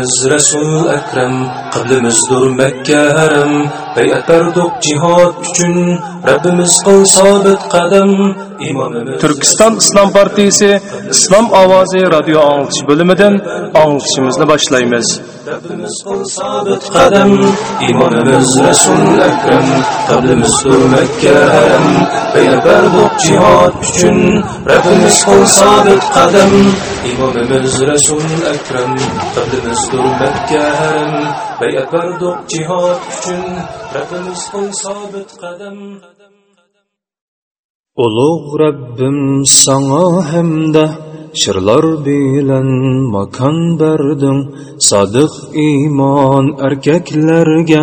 İmamımız Resul Ekrem, kıblimizdir Mekke haram. Beyat berdik cihad üçün, Rabbimiz kıl sabit kadem. İmamımız Türkistan İslam Partisi İslam Avazi radyo anlatışı bölümünden anlatışımızı başlayımız. Rabbimiz kıl sabit kadem. İmamımız Resul Ekrem, kıblimizdir Mekke haram. Beyat berdik cihad üçün, Rabbimiz kıl sabit kadem. İmamımız Resul Ekrem, kıblimizdir Mekke haram. Beyat berdik cihad üçün, Rabbimiz kıl sabit kadem. Ulug' Rabbim sana hamda shirlar bilan makon berding sodiq iymon erkaklarga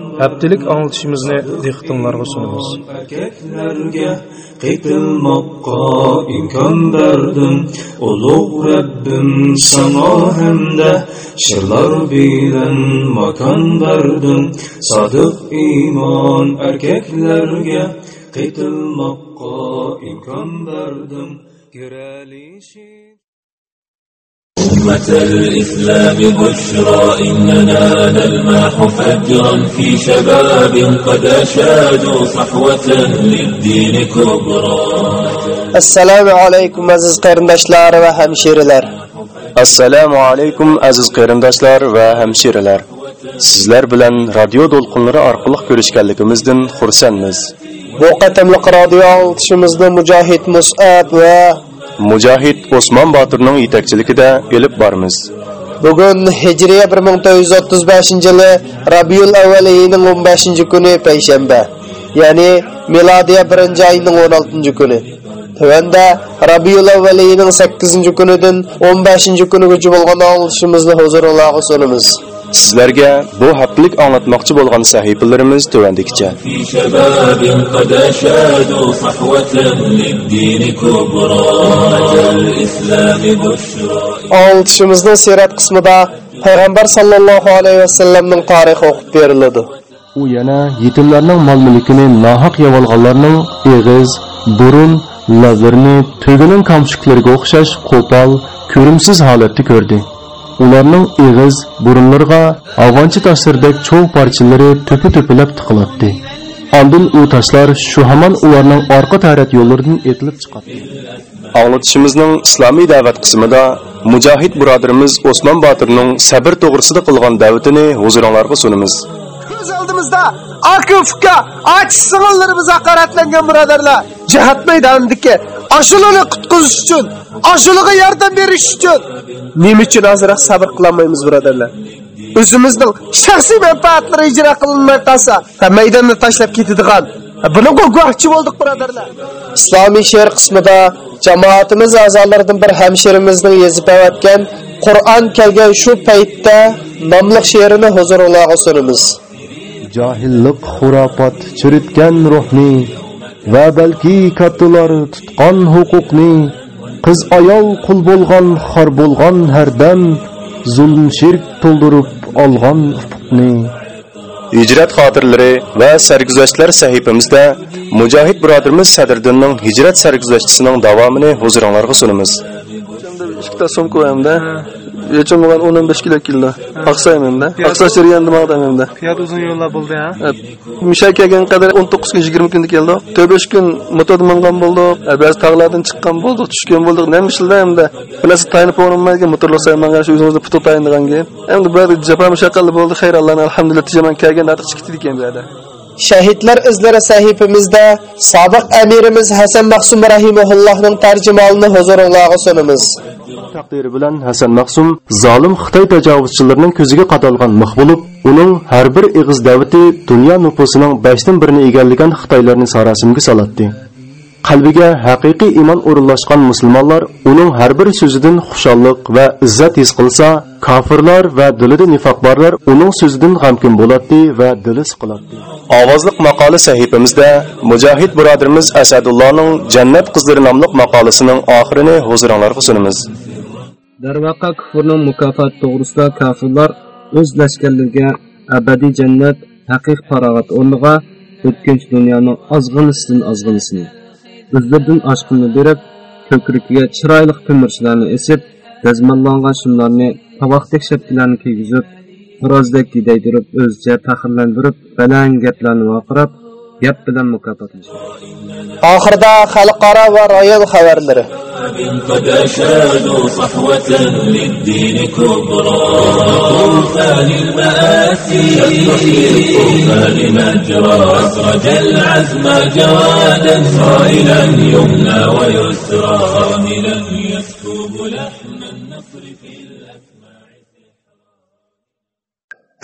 haftalik anglitishimizni dehqonlarga sunamiz. Erkaklarga qaytilmoqqa imkon berdim. Ulug' Rabbim sano hamda shirlar bilan makon berdim. Sodiq iymon erkaklarga qaytilmoqqa imkon berdim. Kiralishi الإسلام بشرى إننا نلمح فجرا في شباب قد أشادوا صحوة للدين كبرى. السلام عليكم عزيز قرندشلار وهمشيرلر السلام عليكم عزيز قرندشلار وهمشيرلر sizlar bilan radio to'lqinlari orqali خرسان xursandmiz. Bu qatamliq راديو o'tishimizda مجاهد Mus'ab و Mujahid Osman Batur'ning yetakchiligida elib bormiz. Bugun Hijriya 1435-yili Rabiul Avval oyining 15-kuni payshanba, ya'ni milodiya 1-oyining 16-kuni. Tövəndə Rabiul Avval oyining 8-kunidan 15-kunigacha bo'lgan anglishimizni huzuringizga sunamiz. sizlarga bu haftalik anlatmoqchi bo'lgan sahifalarimiz tuvandikicha oltishimizni siyrat qismida payg'ambar sallallohu alayhi vasallamning tarixi o'qib beriladi. U yana yetimlarning mol mulkini nohaq yovolganlarning eg'iz burun lablarini tugining qamchiqlariga o'xshash qo'pol ko'rimsiz holatda ko'rdi. Ularning eg'iz burunlariga afg'oncha tasvirdek cho'g' parchalari to'pi to'pilab tiqilatdi Ondan u toshlar shu hamon ularning orqa tarat yo'llaridan etilib chiqadi. Anglatishimizning islomiy da'vat qismida mujohid birodarimiz osmon botirning sabr to'g'risida qilgan da'vatini huzuringlarga sunamiz. Ko'z oldimizda akufga ach singillarimiz haqoratlangan birodarlar. Jihat maydonidagi ashularni qutqizish uchun ashularga yordam berish uchun. Nima uchun ozroq sabr qilolmaymiz birodarlar? O'zimizning shaxsiy manfaatlari ijro qilinmay qolsa ha, maydonni tashlab ketadigan. Ha, buni guvohchi bo'ldik birodarlar. Islomiy she'r qismida jamoatimiz a'zolaridan bir hamshirimizning yozib avatgan Qur'on kelgan shu paytda nomli she'rini huzurunuzga sunamiz. Johillik xurofot churitgan ruhni va balki kattalar tutqan huquqni qiz ayol qul bo'lgan xor bo'lgan har dam zulm shirk to'ldirib olgan ufuqni hijrat xotirlari va sarguzashtlar sahifamizda mujohid birodarimiz sadriddinning hijrat sarguzashtisining davomini huzuringlarga sunamiz. Ikkita sumka hamda yechim bo'lgan 15 kilo kilo. Aqsayim hamda aqsa siryan demoqdam hamda piyoda uzun yo'llar bo'ldi ha misha kelgan qadar 19 kun 20 kunda keldik 4-5 kun motorda mingan bo'ldik ba'zi tog'lardan chiqqan bo'ldik tushgan bo'ldik nima ishlar hamda bilasiz tayinib o'rnamagan motorlar saymangan shu o'zimizda putu tayinlagan keyin endi bu jafo mushaqqatli bo'ldi xayr allohni alhamdulillah tijaman kelgan ortiq chiqdi ekan bu yerda Shahidlar izlari sahifamizda sobiq amirimiz Hasan Maqsum rahimahullohning tarjimonini huzuringizga sunamiz. Taqdiri bilan Hasan Maqsum zolim Xitoy tajovuzchilarining ko'ziga qadalgan mix bo'lib, uning har bir ig'iz davati dunyo nufusining beshdan birini egallagan Xitoylarni sarasimga solatdi. qalbiga haqiqiy iymon o'rinlashgan musulmonlar uning har bir so'zidan xushalliq va izzat his qilsa kofirlar va dilida nifoq borlar uning so'zidan g'amkin bo'ladi va dili siqiladi ovozliq maqola sahifamizda mujohid birodarimiz asadullohning jannat qizlari nomli maqolasining oxirini huzuringlarga sunamiz darvaqa kufrning mukofoti to'g'risida kofirlar o'z lashkarlariga abadiy jannat haqiq farog'at o'rniga o'tkinchi dunyoning ozg'inisidan ozg'inisini o'zlaridan oshqinni berib ko'krigiga chiroyli ko'mirchilarni esib dazmollangan shunlarni tovoqdek shapkalarni kiygizib xo'rozdek gidaydirib o'zicha faxrlantirib baland gaplarni vaqirab gap bilan mukofotlashdi oxirida xalqaro va rayon xabarlari قد أشادوا صحوة للدين كبرى. أسرج العزم جوادا صائلا يمنى ويسرى. صاملا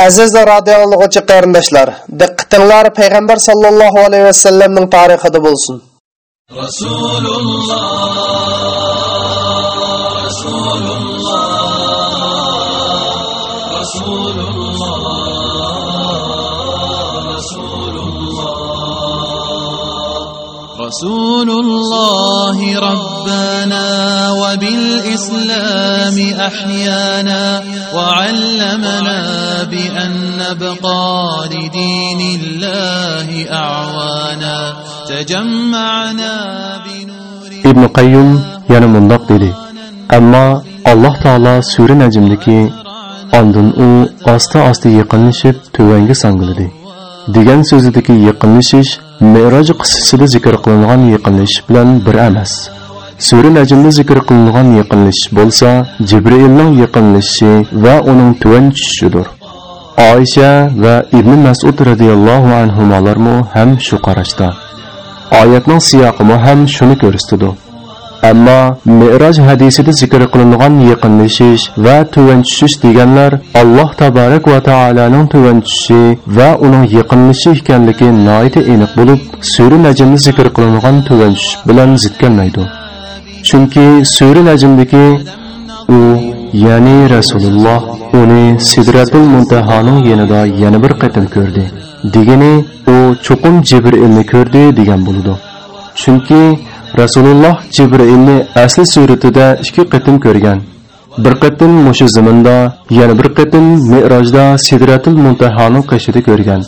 aziz radio anglag'uchi qarindoshlar diqqatinglar payg'ambar sallallohu alayhi vasallamning tarixida bo'lsin رسول الله رسول الله رسول الله رسول الله رسول الله ربنا وبالإسلام أحيانا وعلمنا بأن نبقى لدين الله أعوانا تجمعنا بنور ibn qayyum yana mundoq dedi ammo alloh taolo sura najmdiki ondin u osta osta yaqinlashib tuvanga sangiladi degan so'zidagi yaqinlashish meroj qissasida zikr qilingan yaqinlashish bilan bir emas sura najmda zikr qilingan yaqinlashish bo'lsa jibriilning yaqinlashishi va uning tuvan tushishidir oysha va ibn masud radhiyallohu anhularmu ham shu qarashda. Oyatning siyoqimi ham shuni ko'rsatadi ammo meroj hadisida zikr qilingan yaqinlashish va tuvan tushish deganlar alloh tabarak va taoloning tuvan tushishi va uning yaqinlashishi ekanligi noita aniq bo'lib sura najmda zikr qilingan tuvan tushish bilan zid kelmaydi. Chunki sura najmdagi u ya'ni rasululloh uni sidratul muntahoning yanida yana bir qatim ko'rdi. Degani u cho'qim jibrilni ko'rdi degan bo'ladi chunki rasululloh jibrilni asli suratida ikki qatim ko'rgan. Bir qatim mushu zaminda yana bir qatim merojda sidratul muntahoning qishida ko'rgan.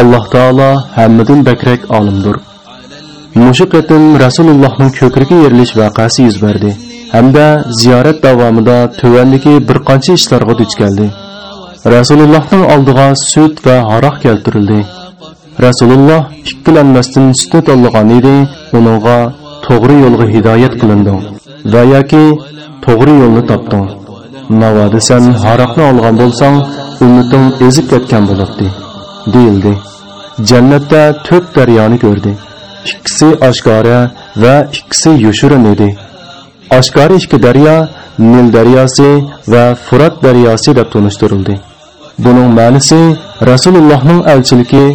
Alloh taolo hammadan bakrak olimdir. Mushu qatim rasulullohning ko'krigi yerilish vaqasi yuz berdi. Hamda ziyorat davomida tuvandagi bir qancha ishlarga duch keldi rasulullohning oldiga sut va haroq keltirildi. Rasululloh ikkilanmasdan sutni tanlagan edi uningga to'g'ri yo'lga hidoyat qilinding va yoki to'g'ri yo'lni topding navoda san haroqni olgan bo'lsang ummating ezib ketgan bo'ladi deyildi. Jannatda to'rt daryoni ko'rdi. Ikkisi oshkora va ikkisi yushirin edi. Oshkora ikki daryo nil daryosi va furat daryosi deb tunishtirildi buning ma'nisi rasulullohning elchiligi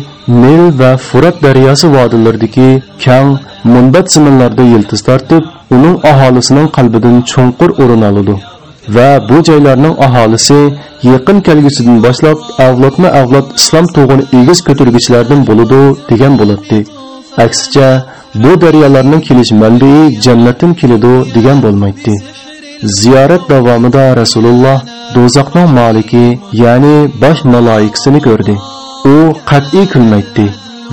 nil va furat daryosi vodilaridagi kang munbat ziminlarda yiltiz tortib uning aholisining qalbidan chunqur o'rin oladi va bu joylarning aholisi yaqin kelgusidan boshlab avlodma avlod islom tug'ini egiz ko'targichlardan bo'ladi degan bo'ladi aksicha bu daryolarning kelish manbai jannatdan keladi degan bo'lmaydi. Ziyorat davomida rasululloh do'zaxning maliki ya'ni bosh maloikasini ko'rdi. U qat'iy kulmaydi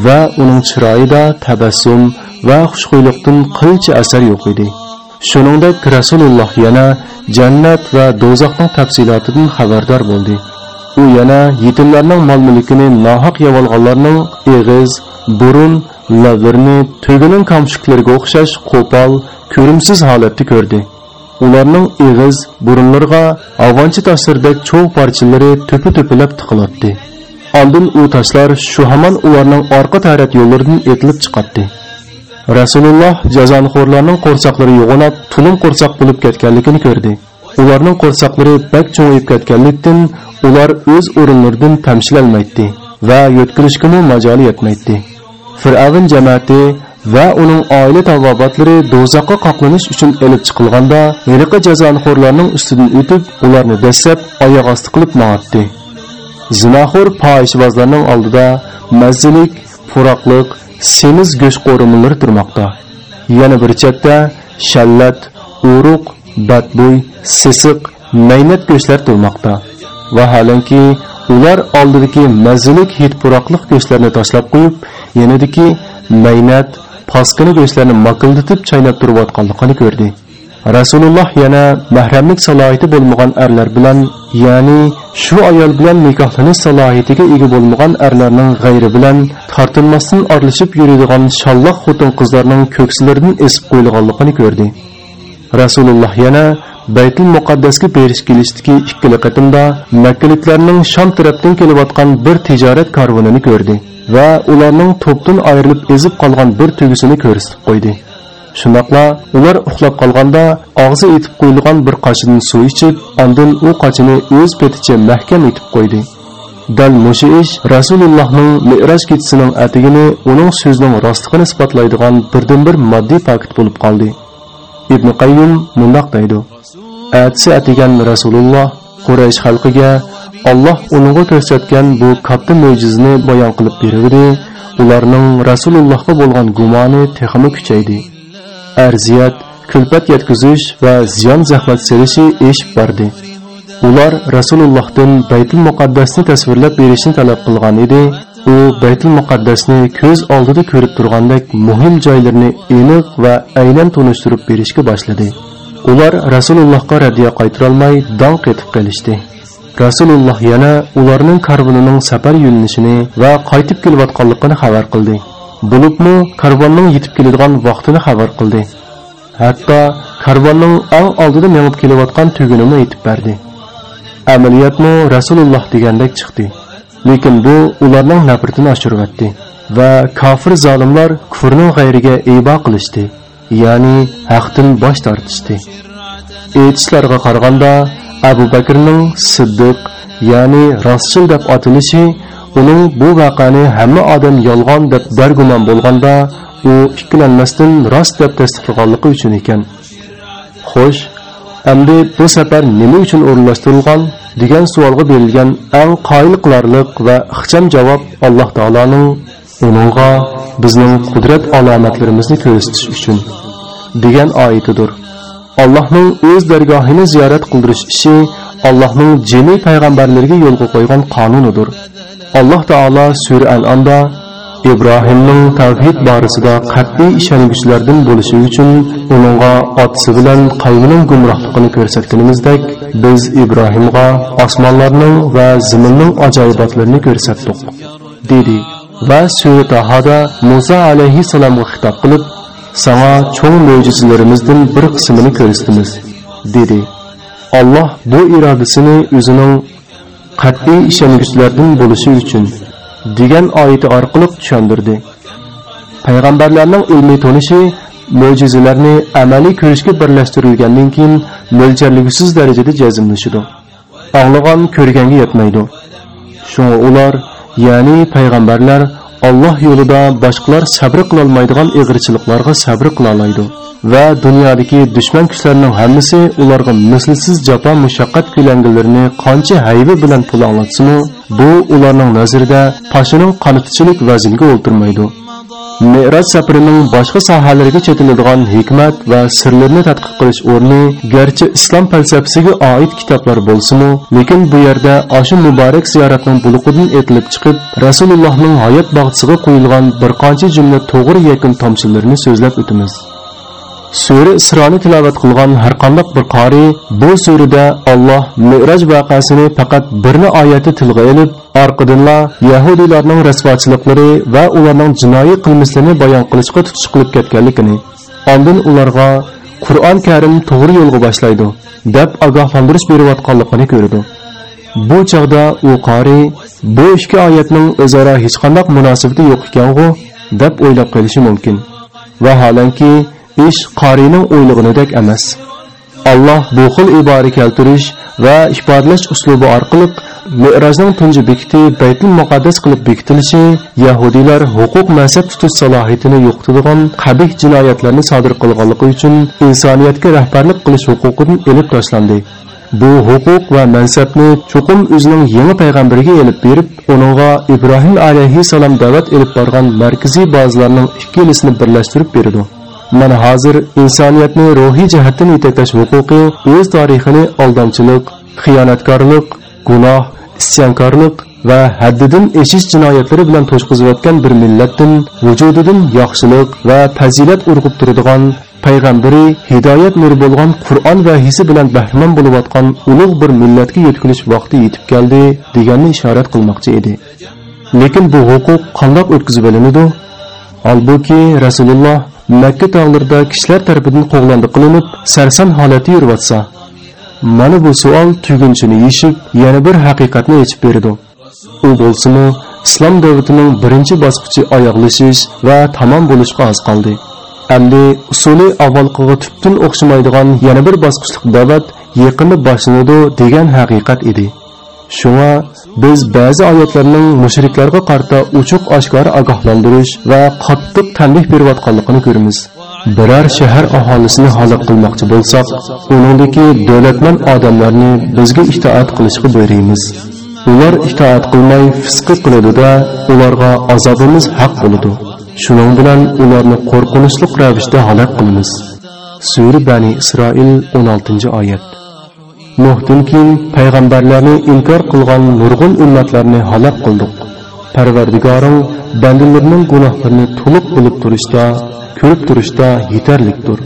va uning chiroyida tabassum va xushxuylukdan qilcha asar yo'q edi. Shuningdek rasululloh yana jannat va do'zaxning tafsilotidan xabardor bo'ldi. U yana yetimlarning mol mulkini nohaq yevolganlarning eg'iz burun lablarini tugining kamshiklariga o'xshash qo'pol ko'rimsiz holatda ko'rdi. Ularning eg'iz burunlarga avonchi toshlardek cho'g' parchalari to'pi to'pilab tiqiladi oldin u toshlar shu hamon ularning orqa tarat yo'llaridan etilib chiqatdi. Rasululloh jazonxo'rlarning qo'rsoqlari yo'g'onab tulum qo'rsoq bo'lib ketganligini ko'rdi. Ularning qo'rsoqlari bak cho'ng'ayib ketganlikdan ular o'z o'rinlaridan tamshilolmaydi va yo'tkilishgami majoli yetmaydi. Fir'avn jamoati va uning oila tavobatlari do'zaxqa qoqlanish uchun elib chiqilganda hiliqi jazonxo'rlarning ustidan o'tib ularni dastlab oyoq osti qilib moatdi zinaxo'r fohishbozlarning oldida mazzilik puroqliq semiz go'sht qo'rimlari turmoqda. Yana bir chetda shallat uruq badbo'y sisiq maynat go'shtlar turmoqda vaholanki ular oldidagi mazzilik hid puroqliq go'shtlarni tashlab qo'yib yanadiki maynat paskini go'shtlarni makildatib chaynab turayotganligini ko'rdi. Rasululloh yana mahramlik salohiyati bo'lmagan erlar bilan ya'ni shu ayol bilan nikohlanish salohiyatiga ega bo'lmagan erlarning g'ayri bilan tortinmasdan orlashib yuradigan shalloq xotin qizlarning ko'ksilaridan esib qo'yilganligini ko'rdi. Rasululloh yana baytul muqaddasga berish kelishdiki ikkili qatimda makkaliklarning sham tarafdan kelayotgan bir tijorat karvonini ko'rdi va ularning to'pdan ayrilib ezib qolgan bir tugisini ko'rsatib qo'ydi. Shundoqla ular uxlab qolganda og'zi etib qo'yilgan bir qoshidan suv ichib ondin u qochini o'z peticha mahkam etib qo'ydi. Dal mushu ish rasulullohning meraj kechisining atigini uning so'zining rostligini isbotlaydigan birdan bir moddiy fakt bo'lib qoldi. Ibn qayyum mundoq deydi. Atsi atigan rasululloh quraysh xalqiga Alloh uningga ko'rsatgan bu katta mo'jizani bayon qilib berdi ularning rasulullohga bo'lgan gumoni texmi kuchaydi. Arziyat kulfat yetkazish va ziyon zahmat selishi eshib bordi. Ular rasulullohdan baytul muqaddasni tasvirlab berishni talab qilgan edi. U baytul muqaddasni ko'z oldida ko'rib turgandek muhim joylarni aniq va aynan tunishtirib berishga boshladi. Ular rasulullohga raddiya qaytarolmay dong etib qolishdi rasululloh yana ularning karvonining safar yo'linishini va qaytib kelayotganligini xabar qildi. Bo'libmi karvonning yetib keladigan vaqtini xabar qildi. Hatto karvonning ang oldida mengib kelayotgan tugunini aytib berdi. Amaliyotmi rasululloh degandek chiqdi. Lekin bu ularning nafratini oshirvatdi va kofir zolimlar kufrning g'ayriga ibo qilishdi ya'ni haqdan bosh tortishdi. Aytishlarga qaraganda abu bakrning siddiq ya'ni rostchil deb otilishi uning bu vaqani hamma odam yolg'on deb dargumon bo'lganda u ikkilanmasdan rost deb tasdiqlaganligi uchun ekan. Xo'sh endi bu safar nima uchun o'rinlashtirilgan degan savolga berilgan eng qoyil qilarliq va ixcham javob alloh taoloning uningga bizning qudrat alomatlarimizni ko'rsatish uchun degan oyatidir allohning o'z dargohini ziyorat qildirish ishi allohning jami payg'ambarlariga yo'lga qo'ygan qonunudur. alloh taolo sura an'amda ibrohimning tavhid borasida qat'iy ishonguchilardan bo'lishi uchun uningga otasi bilan qavmining gumrohligini ko'rsatganimizdek biz ibrohimga osmonlarning va zaminning ajoyibotlarini ko'rsatdik dedi va sura tahoda muso alayhissalomga xitob qilib sana cho'ng mo'jizalarimizdan bir qismini ko'rsatdimiz dedi. Alloh bu irodasini o'zining qat'iy ishonguchilardan bo'lishi uchun degan oyati orqali tushundirdi payg'ambarlarning ilmiy tonishi mo'jizalarni amaliy ko'rishga birlashtirilgandan keyin mo'ljalligisiz darajada jazmlashidi anglagan ko'rganga yetmaydi. Shunga ular ya'ni payg'ambarlar Alloh yo'lida boshqalar sabr qilolmaydigan ig'irchiliklarga sabr qila oladi va dunyodagi dushman kuchlarning hammasi ularga mislsiz jafo mushaqqat ko'langilarini qancha haybi bilan pul anglatsimi bu ularning nazarida pashining qanitichilik vazniga o'ltirmaydi. Mi'raj safarining boshqa sohalarga chetiladigan hikmat va sirlarni tadqiq qilish o'rni garchi islom falsafasiga oid kitoblar bo'lsa-mu, lekin bu yerda oshu muborak ziyoratning buluqidan etilib chiqib, Rasulullohning hayot bog'chisiga qo'yilgan bir qancha jumla to'g'ri yakun tomchilarini so'zlab o'tamiz. Sura Isroni tilovat qilgan har qanday bir qori bu surida Alloh miroj voqeasini faqat birni oyati tilga olib, orqadinla Yahudilarning rasvochiliklari va ularning jinoiy qilmishlarini bayon qilishga tutish qilib ketganligini, oldin ularga Qur'on Karim to'g'ri yo'lga boshlaydi deb ogohlantirish berayotganligini ko'rdi. Bu chaqda u qori bu ikki oyatning o'zaro hech qanday munosabati yo'q ekan-ku deb o'ylab qolishi mumkin. Vaholanki ish qorining o'ylig'inidek emas. Alloh bu xil ibora keltirish va ifodalash uslubi orqali Mi'rajning tunji bekiti Baytul Muqaddas qilib bekitilishi Yahudiylar huquq mansab tutish salohiyatini yo'qotadigan qabih jinoyatlarni sodir qilganligi uchun insoniyatga rahbarlik qilish huquqidan elib tashlandi. Bu huquq va mansabni cho'qim o'zining yangi payg'ambariga elib berib, uningga Ibrohim alayhissalom da'vat elib borgan markaziy bazalarning ikkilisini birlashtirib berdi. Mana hozir insoniyatni ruhiy jihatdan yetaklash huquqi o'z tarixini aldamchilik, xiyonatkorlik, gunoh, isyonkorlik va haddidan eshish jinoyatlari bilan to'shqizayotgan bir millatdan vujudidan yaxshilik va fazilat urg'ib turadigan payg'ambari hidoyat nuri bo'lgan qur'on vahiysi bilan bahramon bo'layotgan ulug' bir millatga yetkilish vaqti yetib keldi deganni ishorat qilmoqchi edi. Lekin bu huquq qandoq o'tkazib olinadi holbuki rasululloh makka tog'larida kishilar tarafidan qo'g'landi qilinib sarson holati yuriyotsa mana bu savol tugunchini yeshib yana bir haqiqatni yechib berdi u bo'lsimi islom davlatining birinchi bosqichi oyoqlashish va tamom bo'lishga oz qoldi Әмді usuli avvalqiga tubdan o'xshamaydigan yana bir bosqichlik da'vat yaqinda boshlanadi degan haqiqat edi. Shunga biz ba'zi oyatlarning mushriklarga qarta ochiq oshkora ogohlantirish va qattiq tanbeh berayotganligini ko'ramiz. Biror shahar aholisini halok qilmoqchi bo'lsak, uningdagi davlatman odamlarni bizga itoat qilishga buyuramiz. Ular itoat qilmay fisq qiladi-da, ularga azobimiz haq bo'ladi. Shuning bilan ularni qo'rqinchli ravishda halok qilamiz. Sura Bani Isroil 16-oyat. Nuhdan keyin payg'ambarlarni inkor qilgan nurg'un ummatlarni halok qildik. Parvardigoring bandalarining gunohlarini to'liq bilib turishda, ko'rib turishda yetarlikdir.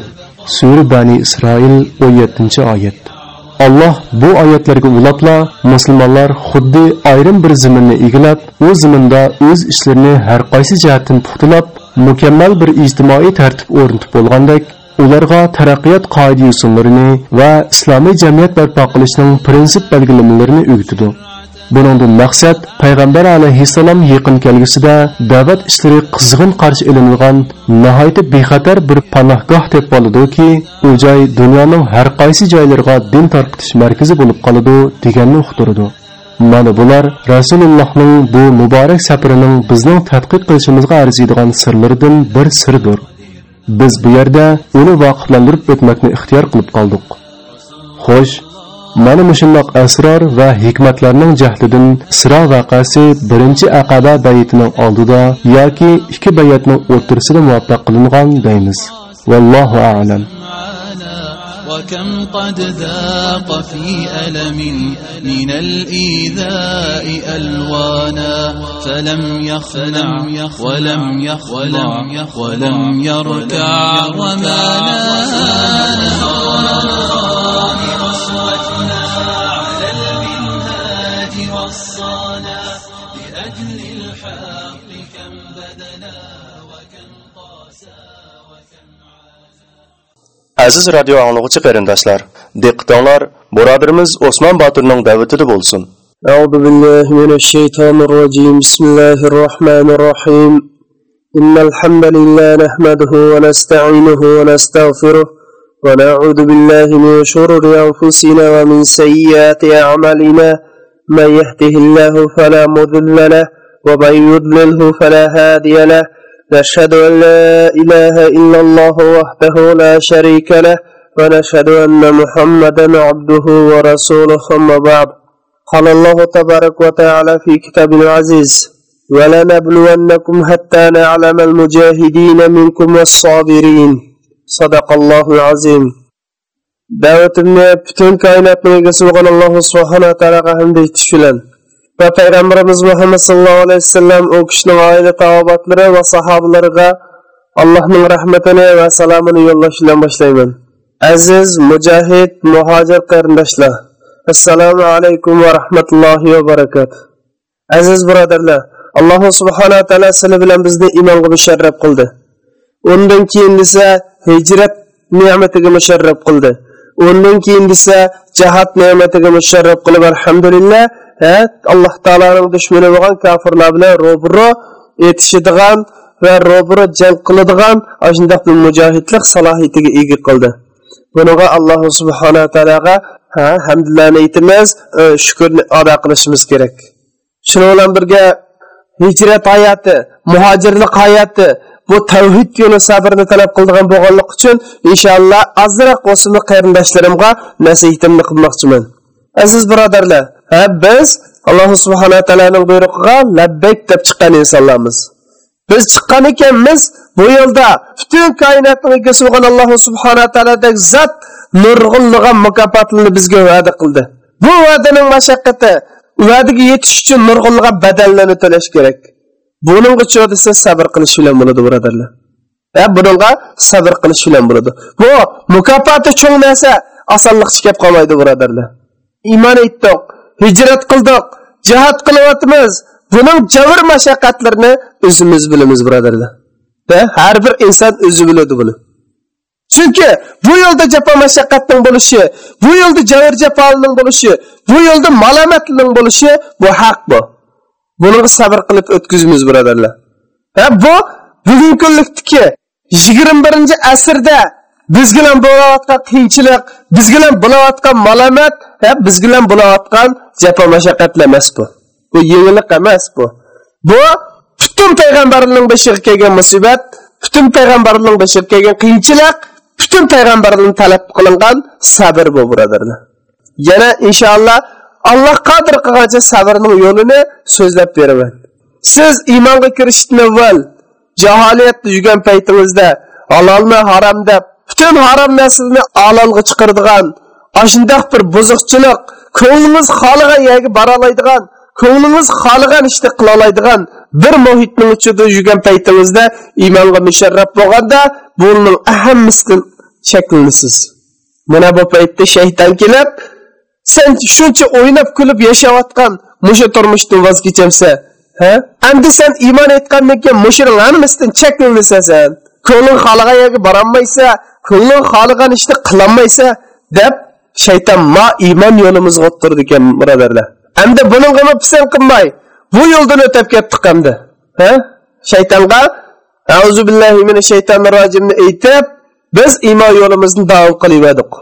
Sura Bani Isroil 17-oyat. Allah bu oyatlarga ulabla musulmonlar xuddi ayrim bir zaminni egilab, u zaminda o'z ishlarini har qaysi jihatdan puxtalab, mukammal bir ijtimoiy tartib o'rnatib bo'lgandek, ularga taraqqiyot qoida usullarini va islomiy jamiyat barpo qilishning prinsip belgilamalarini o'rgatdi. Buningdan maqsad payg'ambar alayhissalom yaqin kelgusida da'vat ishlari qizg'in qarshi ilinilgan nihoyatda bexatar bir panohgoh deb qoladiki, u joy dunyoning har qaysi joylariga din tarqitish markazi bo'lib qoladi deganni uqtirdi. Mana bular Rasulullohning bu muborak safarining bizning tadqiq qilishimizga arziydigan sirlaridan bir sirdir. Biz bu yerda uni vaqiflantirib o'tmakni ixtiyor qilib qoldik. Xo'sh, Mana mushundoq asror va hikmatlarning jahlidan Isro vaqasi birinchi Aqaba bayitining oldida yoki ikki bayatning o'rtasida muvaffaq qilingan deymiz. Vallohu a'lam. وكم قد ذاق في ألم من الإيذاء ألوانا فلم يخنع ولم يخضع ولم يركع وما Aziz radio anglığıcı qarindaşlar, diqqətinizlər Buradarımız Osman Batur'un davetidir olsun. Euzu billahi mineşşeytanirracim. Bismillahirrahmanirrahim. İnnel hamdelellahi nehmeduhu ve nestainuhu ve nestağfiruh ve na'udzu billahi min shururi anfusina va min sayyiati a'malina. Men yahdihillahu fala mudilla leh va men yudlilhu fala hadiya leh. نشهد أن لا إله إلا الله وحده لا شريك له ونشهد أن محمدا عبده ورسوله. أما بعد. قال الله تبارك وتعالى في كتاب العزيز ولنبلونكم حتى نعلم المجاهدين منكم والصابرين. صدق الله العظيم. koinotning egasi bo'lgan alloh subhanaa taologa hamd aytish bilan va payg'ambarimiz muhammad sallallohu alayhi vasallam u kishining oila taobatlari va sahobalariga allohning rahmatini va salomini yo'llash bilan boshlayman. Aziz mujohid muhojir qarindoshlar assalomu alaykum va rahmatullohi va barakatuh aziz birodarlar alloh subhanaa taolo sizlar bilan bizni iymonga musharraf qildi. Undan keyin desa hijrat ne'matiga musharraf qildi. Undan keyin desa jihad ne'matiga musharraf qilib alhamdulillah alloh taoloning dushmani bo'lgan kofirlar bilan ro'bro etishadigan va ro'bro jang qiladigan shundoq bir mujohidlik salohiyatiga ega qildi. Buniga alloh subhana taologa ha hamdlarni aytamiz e, shukurni ado qilishimiz kerak. Shuning bilan birga hijrat hayoti muhojirlik hayoti bu tavhid yo'li sabrni talab qiladigan bo'lganlik uchun inshaalloh ozroq bo'lsin qarindoshlarimga nasihatimni qilmoqchiman. Aziz birodarlar ha biz alloh subhana taoloning buyrug'iga labbak deb chiqqan insonlarmiz. Biz chiqqan ekanmiz bu yo'lda butun koinotning egasi bo'lgan alloh subhana taolodek zot nurg'unlig'an mukofotini bizga va'da qildi. Bu va'daning mashaqqati va'daga yetish uchun nurg'unlig'an badallarni to'lash kerak. Buning uchun desa sabr qilish bilan bo'ladi birodarlar. Va bunga sabr qilish bilan bo'ladi. Bu mukofoti cho'ng narsa osonlikcha kelib qolmaydi birodarlar. Iymon etdik hijrat qildik jihad qilyapmiz. Buning javr mashaqqatlarini o'zimiz bilamiz birodarlar. Va har bir inson o'zi biladi buni. Chunki bu yo'lda jafo mashaqqatning bo'lishi bu yo'lda javr jafoning bo'lishi bu yo'lda malomatning bo'lishi bu haq bu. Buni sabr qilib o'tkazamiz birodarlar. Va bu bugungi kunlikdiki yigirma birinchi asrda biz bilan bo'layotgan qiyinchilik biz bilan bo'layotgan malomat biz bilan bo'layotgan jafo mashaqqatlar emas bu. Bu yengillik emas bu. Bu butun payg'ambarlarning boshiga kelgan musibat butun payg'ambarlarning boshiga kelgan qiyinchilik butun payg'ambarlarning talab qilingan sabr bu birodarlar yana inshaalloh alloh qodir qilgancha sabrning yo'lini so'zlab beraman. Siz iymonga kirishdan avval jaholiyatda yurgan paytingizda halolmi harom deb butun harom narsalarni halolga chiqaradigan ashundoq bir buzuqchilik ko'nglimiz xohlagan yerga bora oladigan ko'nglimiz xohlagan ishni qila oladigan bir muhitning ichida yurgan paytingizda iymonga musharraf bo'lganda buning ahammisidan shaklinisiz mana bu paytda shayton kelib sen shuncha o'ynab kulib yashayotgan musha turmushdan voz kechamsa ha endi sen iymon etgandan keyin mushuning hammasidan cheklanasan ko'ngling xohlagan yerga borolmaysa ko'ngling xohlagan ishni qilolmaysa deb shayton ma iymon yo'limizga o'ttirdi ekan birodarlar. Endi buningga pisand qilmay bu yo'ldan o'tib ketdik endi ha? Shaytonga auzu billahi mina shaytonir rojimni aytib biz iymon yo'limizni davom qilaverdik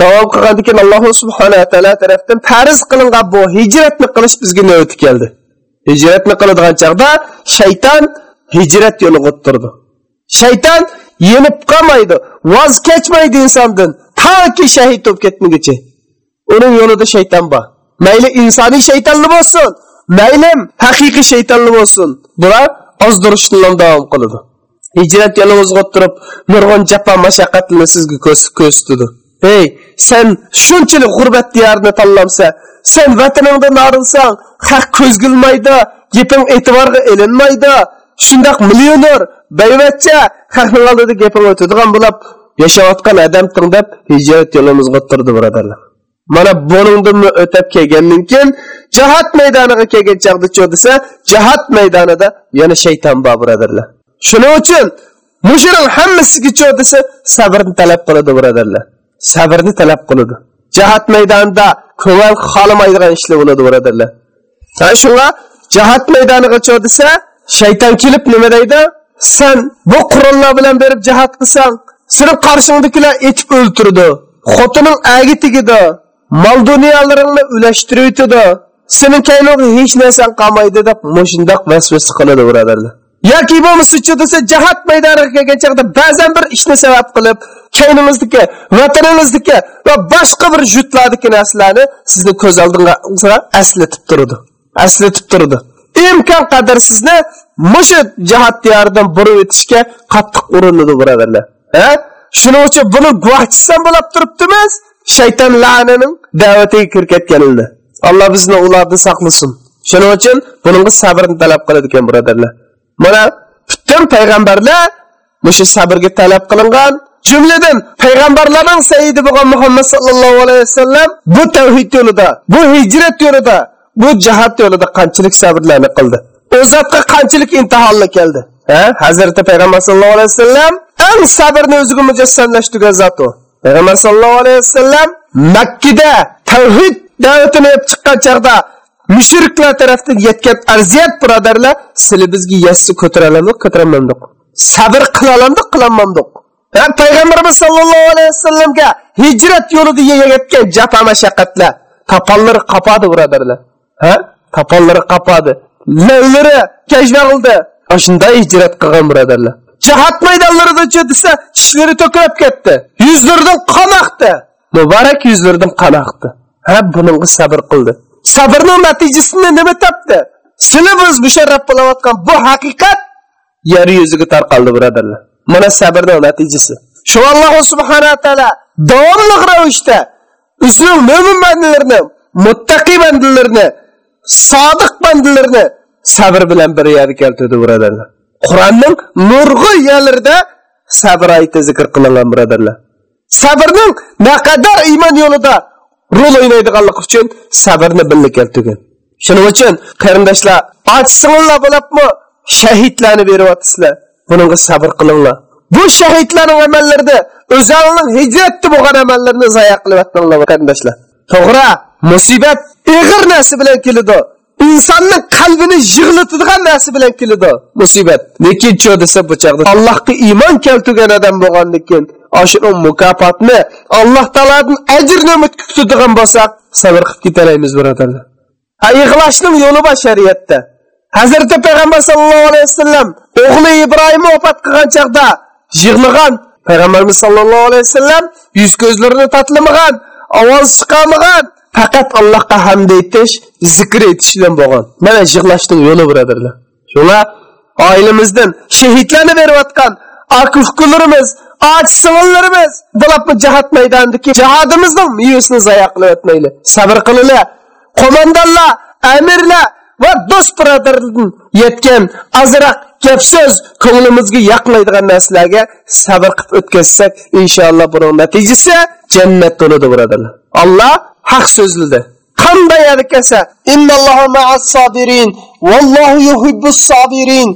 davom qilgandan keyin alloh subhanahu taolo tarafdan farz qilingan bu hijratni qilish bizga navbati keldi. Hijratni qiladigan chog'da shayton hijrat yo'liga o'ttirdi shayton yenib qolmaydi voz kechmaydi insondan. Toki shahid bo'lib ketmaguncha uning yo'lida shayton bor. Mayli insoniy shaytonli bo'lsin. Mayli haqiqiy shaytonli bo'lsin. Bular ozdirishni davom qiladi. Hijrat yo'limizga o'tirib nurg'on jafo mashaqqatlarni sizga ko'rsatdi ey sen shunchalik g'urbat diyorini tanlamsa sen vataningdan norilsang haq ko'zgilmaydi gaping e'tiborga ilinmaydi. Shundoq millioner bayvatcha haqning oldida gaping o'tadigan bo'lib yashayotgan odam deb hijrat yo'limizga turdi birodarlar. Mana buningdan o'tib kelgandan keyin jihad maydoniga kelgan chog'da cho desa jihad maydonida yana shayton bor birodarlar. Shuning uchun mushuning hammasiga chu desa sabrni talab qiladi birodarlar. Sabrni talab qiladi. Jihad maydonida ko'ngil xohlamaydigan ishlar bo'ladi birodarlar. Ana shunga jihad maydoniga chu desa shayton kelib nima deydi? Sen bu qurollar bilan berib jihad qilsang seni qarshingdagilar etib o'ltirdi. Xotining agi tegidi mol dunyolaringni ulashtirib o'tadi seni kaynog'i hech narsang qolmaydi deb mushundoq vasvasa qiladi birodarlar. Yoki bo'lmasa desa jihad maydoniga kelgan chog'da ba'zan bir ishni sabab qilib kaynimizniki vatanimizniki va boshqa bir jutlardagi narsalarni sizni ko'z oldingizga aslatib turdi aslatib turdi. Imkon qadar sizni mushu jihat diyoridan burib o'tishga qattiq urinadi birodarlar. Shuning uchun buni guvohchisidan bo'lib turibdimiz? Shayton la'nining da'vatiga kirib ketganini alloh bizni ulardan saqlasin. Shuning uchun bunga sabrni talab qiladi ekan birodarlar. Mana butun payg'ambarlar mushu sabrga talab qilingan jumladan payg'ambarlarning saidi bo'lgan muhammad sallallohu alayhi vasallam bu tavhid yo'lida bu hijrat yo'lida bu jihat yo'lida qanchalik sabrlarni qildi. U zotga qanchalik imtihonlar keldi? Ha? Hazrati payg'ambar sallallohu alayhi vasallam eng sabrni o'ziga mujassamlashtirgan zot u. Payg'ambar sallallohu alayhi vasallam makkada tavhid da'vatini olib chiqqan chog'da mushriklar tarafdan yetgan arziyat birodarlar sizlar bizga yassi ko'tara olamiz sabr qila olamiz qilolmadik payg'ambarimiz sallallohu alayhi vasallamga hijrat yo'lida yetgan jafo mashaqqatlar toponlari qopadi birodarlar. Ha? Toponlari qopadi. Lavlari kajda qildi. Shunday hijrat qilgan birodarlar. Jihat maydonlarida desa tishlari to'kilib ketdi. Yuzlaridan qon oqdi muborak yuzlaridan qon oqdi ha bunga sabr qildi. Sabrning natijasini nima topdi? Sizlar biz musharraf bo'layotgan bu haqiqat yer yuziga tarqaldi birodarlar. Mana sabrning natijasi. Shu alloh subhanahu taolo davomli ravishda o'zining mo'min bandalarni muttaqi bandalarni sodiq bandalarni sabr bilan bir yerga keltirdi birodarlar. Qur'onning nurg'i yerlarida sabr ayti zikr qilingan birodarlar. Sabrning naqadar iymon yo'lida rol o'ynaydiganligi uchun sabrni birga keltirgan shuning uchun qarindoshlar och singillar bo'libmi? Shahidlarni beryapsizlar. Buningga sabr qilinglar. Bu shahidlarning amallarida o'zlarining hijratda bo'lgan amallarini zoya qilyaptinglar qarindoshlar. To'g'ri musibat ig'ir narsa bilan keladi. Insonni qalbini yig'latadigan narsa bilan keladi. Musibat. Lekin cho desa bu chog'da allohga iymon keltirgan odam bo'lgandan keyin mukofotni alloh taolodan ajrni umid kutadigan bo'lsak sabr qilib ketalaymiz birodarlar. Yig'lashning yo'li bor shariatda. Hazrati payg'ambar sallallohu alayhi vasallam o'g'li ibrohim vafot qilgan chog'da yig'lagan. Payg'ambarimiz sallallohu alayhi vasallam yuz ko'zlarini tatlamagan ovoz chiqarmagan. Faqat allohga hamd aytish zikr etish bilan bo'lgan mana yig'lashning yo'li birodarlar shunga oilamizdan shahidlarni berayotgan akufkularimiz och singillarimiz bo'libmi jihat maydonidagi jihodimizning mevasini zoya qilib o'tmayli sabr qilinglar qo'mondonlar amirlar va do'st birodarlardan yetgan ozroq gap so'z ko'nglimizga yoqmaydigan narsalarga sabr qilib o'tkazsak inshaalloh buning natijasi jannat bo'ladi birodarlar alloh haq so'zladi qanday kelsa innallohu ma'as sobirin vallohu yuhibbus sobirin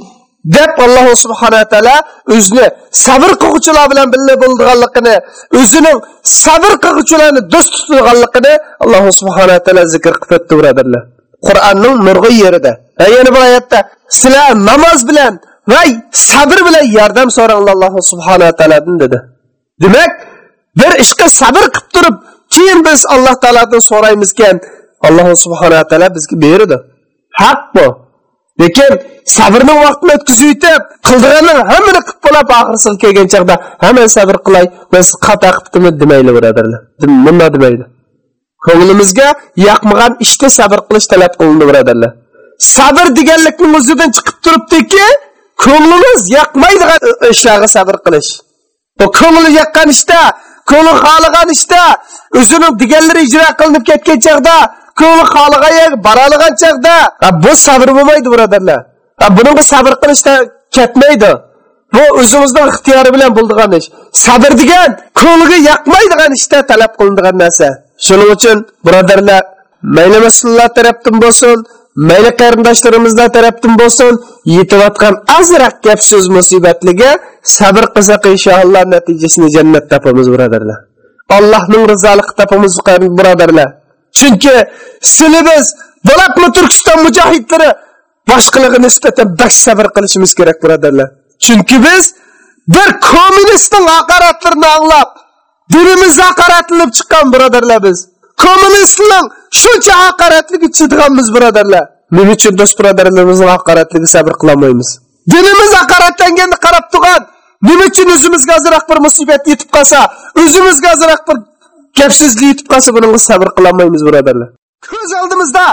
deb alloh subhanahu taolo o'zini sabr qilg'uvchilar bilan birga bo'lganligini o'zining sabr qilg'uvchilarni do'st tutganligini alloh subhanahu taolo zikr qilib o'tdi birodarlar qur'onning nurg'i yerida. Yana bir oyatda sizlar namoz bilan va sabr bilan yordam so'ranglar alloh subhanahu taolodan dedi. Demak bir ishga sabr qilib turib keyin biz alloh taolodan so'raymizkan alloh subhanahu taolo bizga beradi haq bu. Lekin sabrni vaqtini o'tkazib yetib qildiganning hammani qilib bo'lib oxirisiga kelgan chog'da hamman sabr qilay biz xato qilibdimi demaydi birodarlar. Bunday demaydi? Ko'nglimizga yoqmagan ishda sabr qilish talab qilindi birodarlar. Sabr deganlikning o'zidan chiqib turibdiki ko'nglimiz yoqmaydigan e, e, ishlarga sabr qilish. Bu ko'ngli yoqqan ishda ko'ngli xohlagan ishda o'zini deganlari ijro qilinib ketgan chog'da ko'ngli xohlagan yerga boradigan chog'da bu sabr bo'lmaydi birodarlar. Buning sabr qilishda ketmaydi. Bu o'zimizning ixtiyori bilan bo'ladigan ish. Sabr degan ko'ngliga yoqmaydigan ishda talab qilinadigan narsa. Shuning uchun birodarlar mayli mas'ullar tarafdan bo'lsin. Mayli qarindoshlarimizdan tarafdan bo'lsin yetayotgan ozroq gap so'z musibatliga sabr qilsak inshaalloh natijasini jannat topamiz birodarlar. Allohning rizoligi topamiz birodarlar. Chunki sizlar biz bo'lakmi turkiston mujohidlari? Boshqalarga nisbatan bak sabr qilishimiz kerak birodarlar. Chunki biz bir kommunistning haqoratlarini anglab dinimiz haqoratlanib chiqqan birodarlar biz. Kommunistning shuncha haqoratliga chidganmiz birodarlar nima uchun do'st birodarlarimizning haqoratligiga sabr qilolmaymiz dinimiz haqoratlanganda qarab turgan nima uchun o'zimizga ozroq bir musibat yetib qolsa o'zimizga ozroq bir gapsizlik yetib qolsa bunga sabr qilolmaymiz birodarlar ko'z oldimizda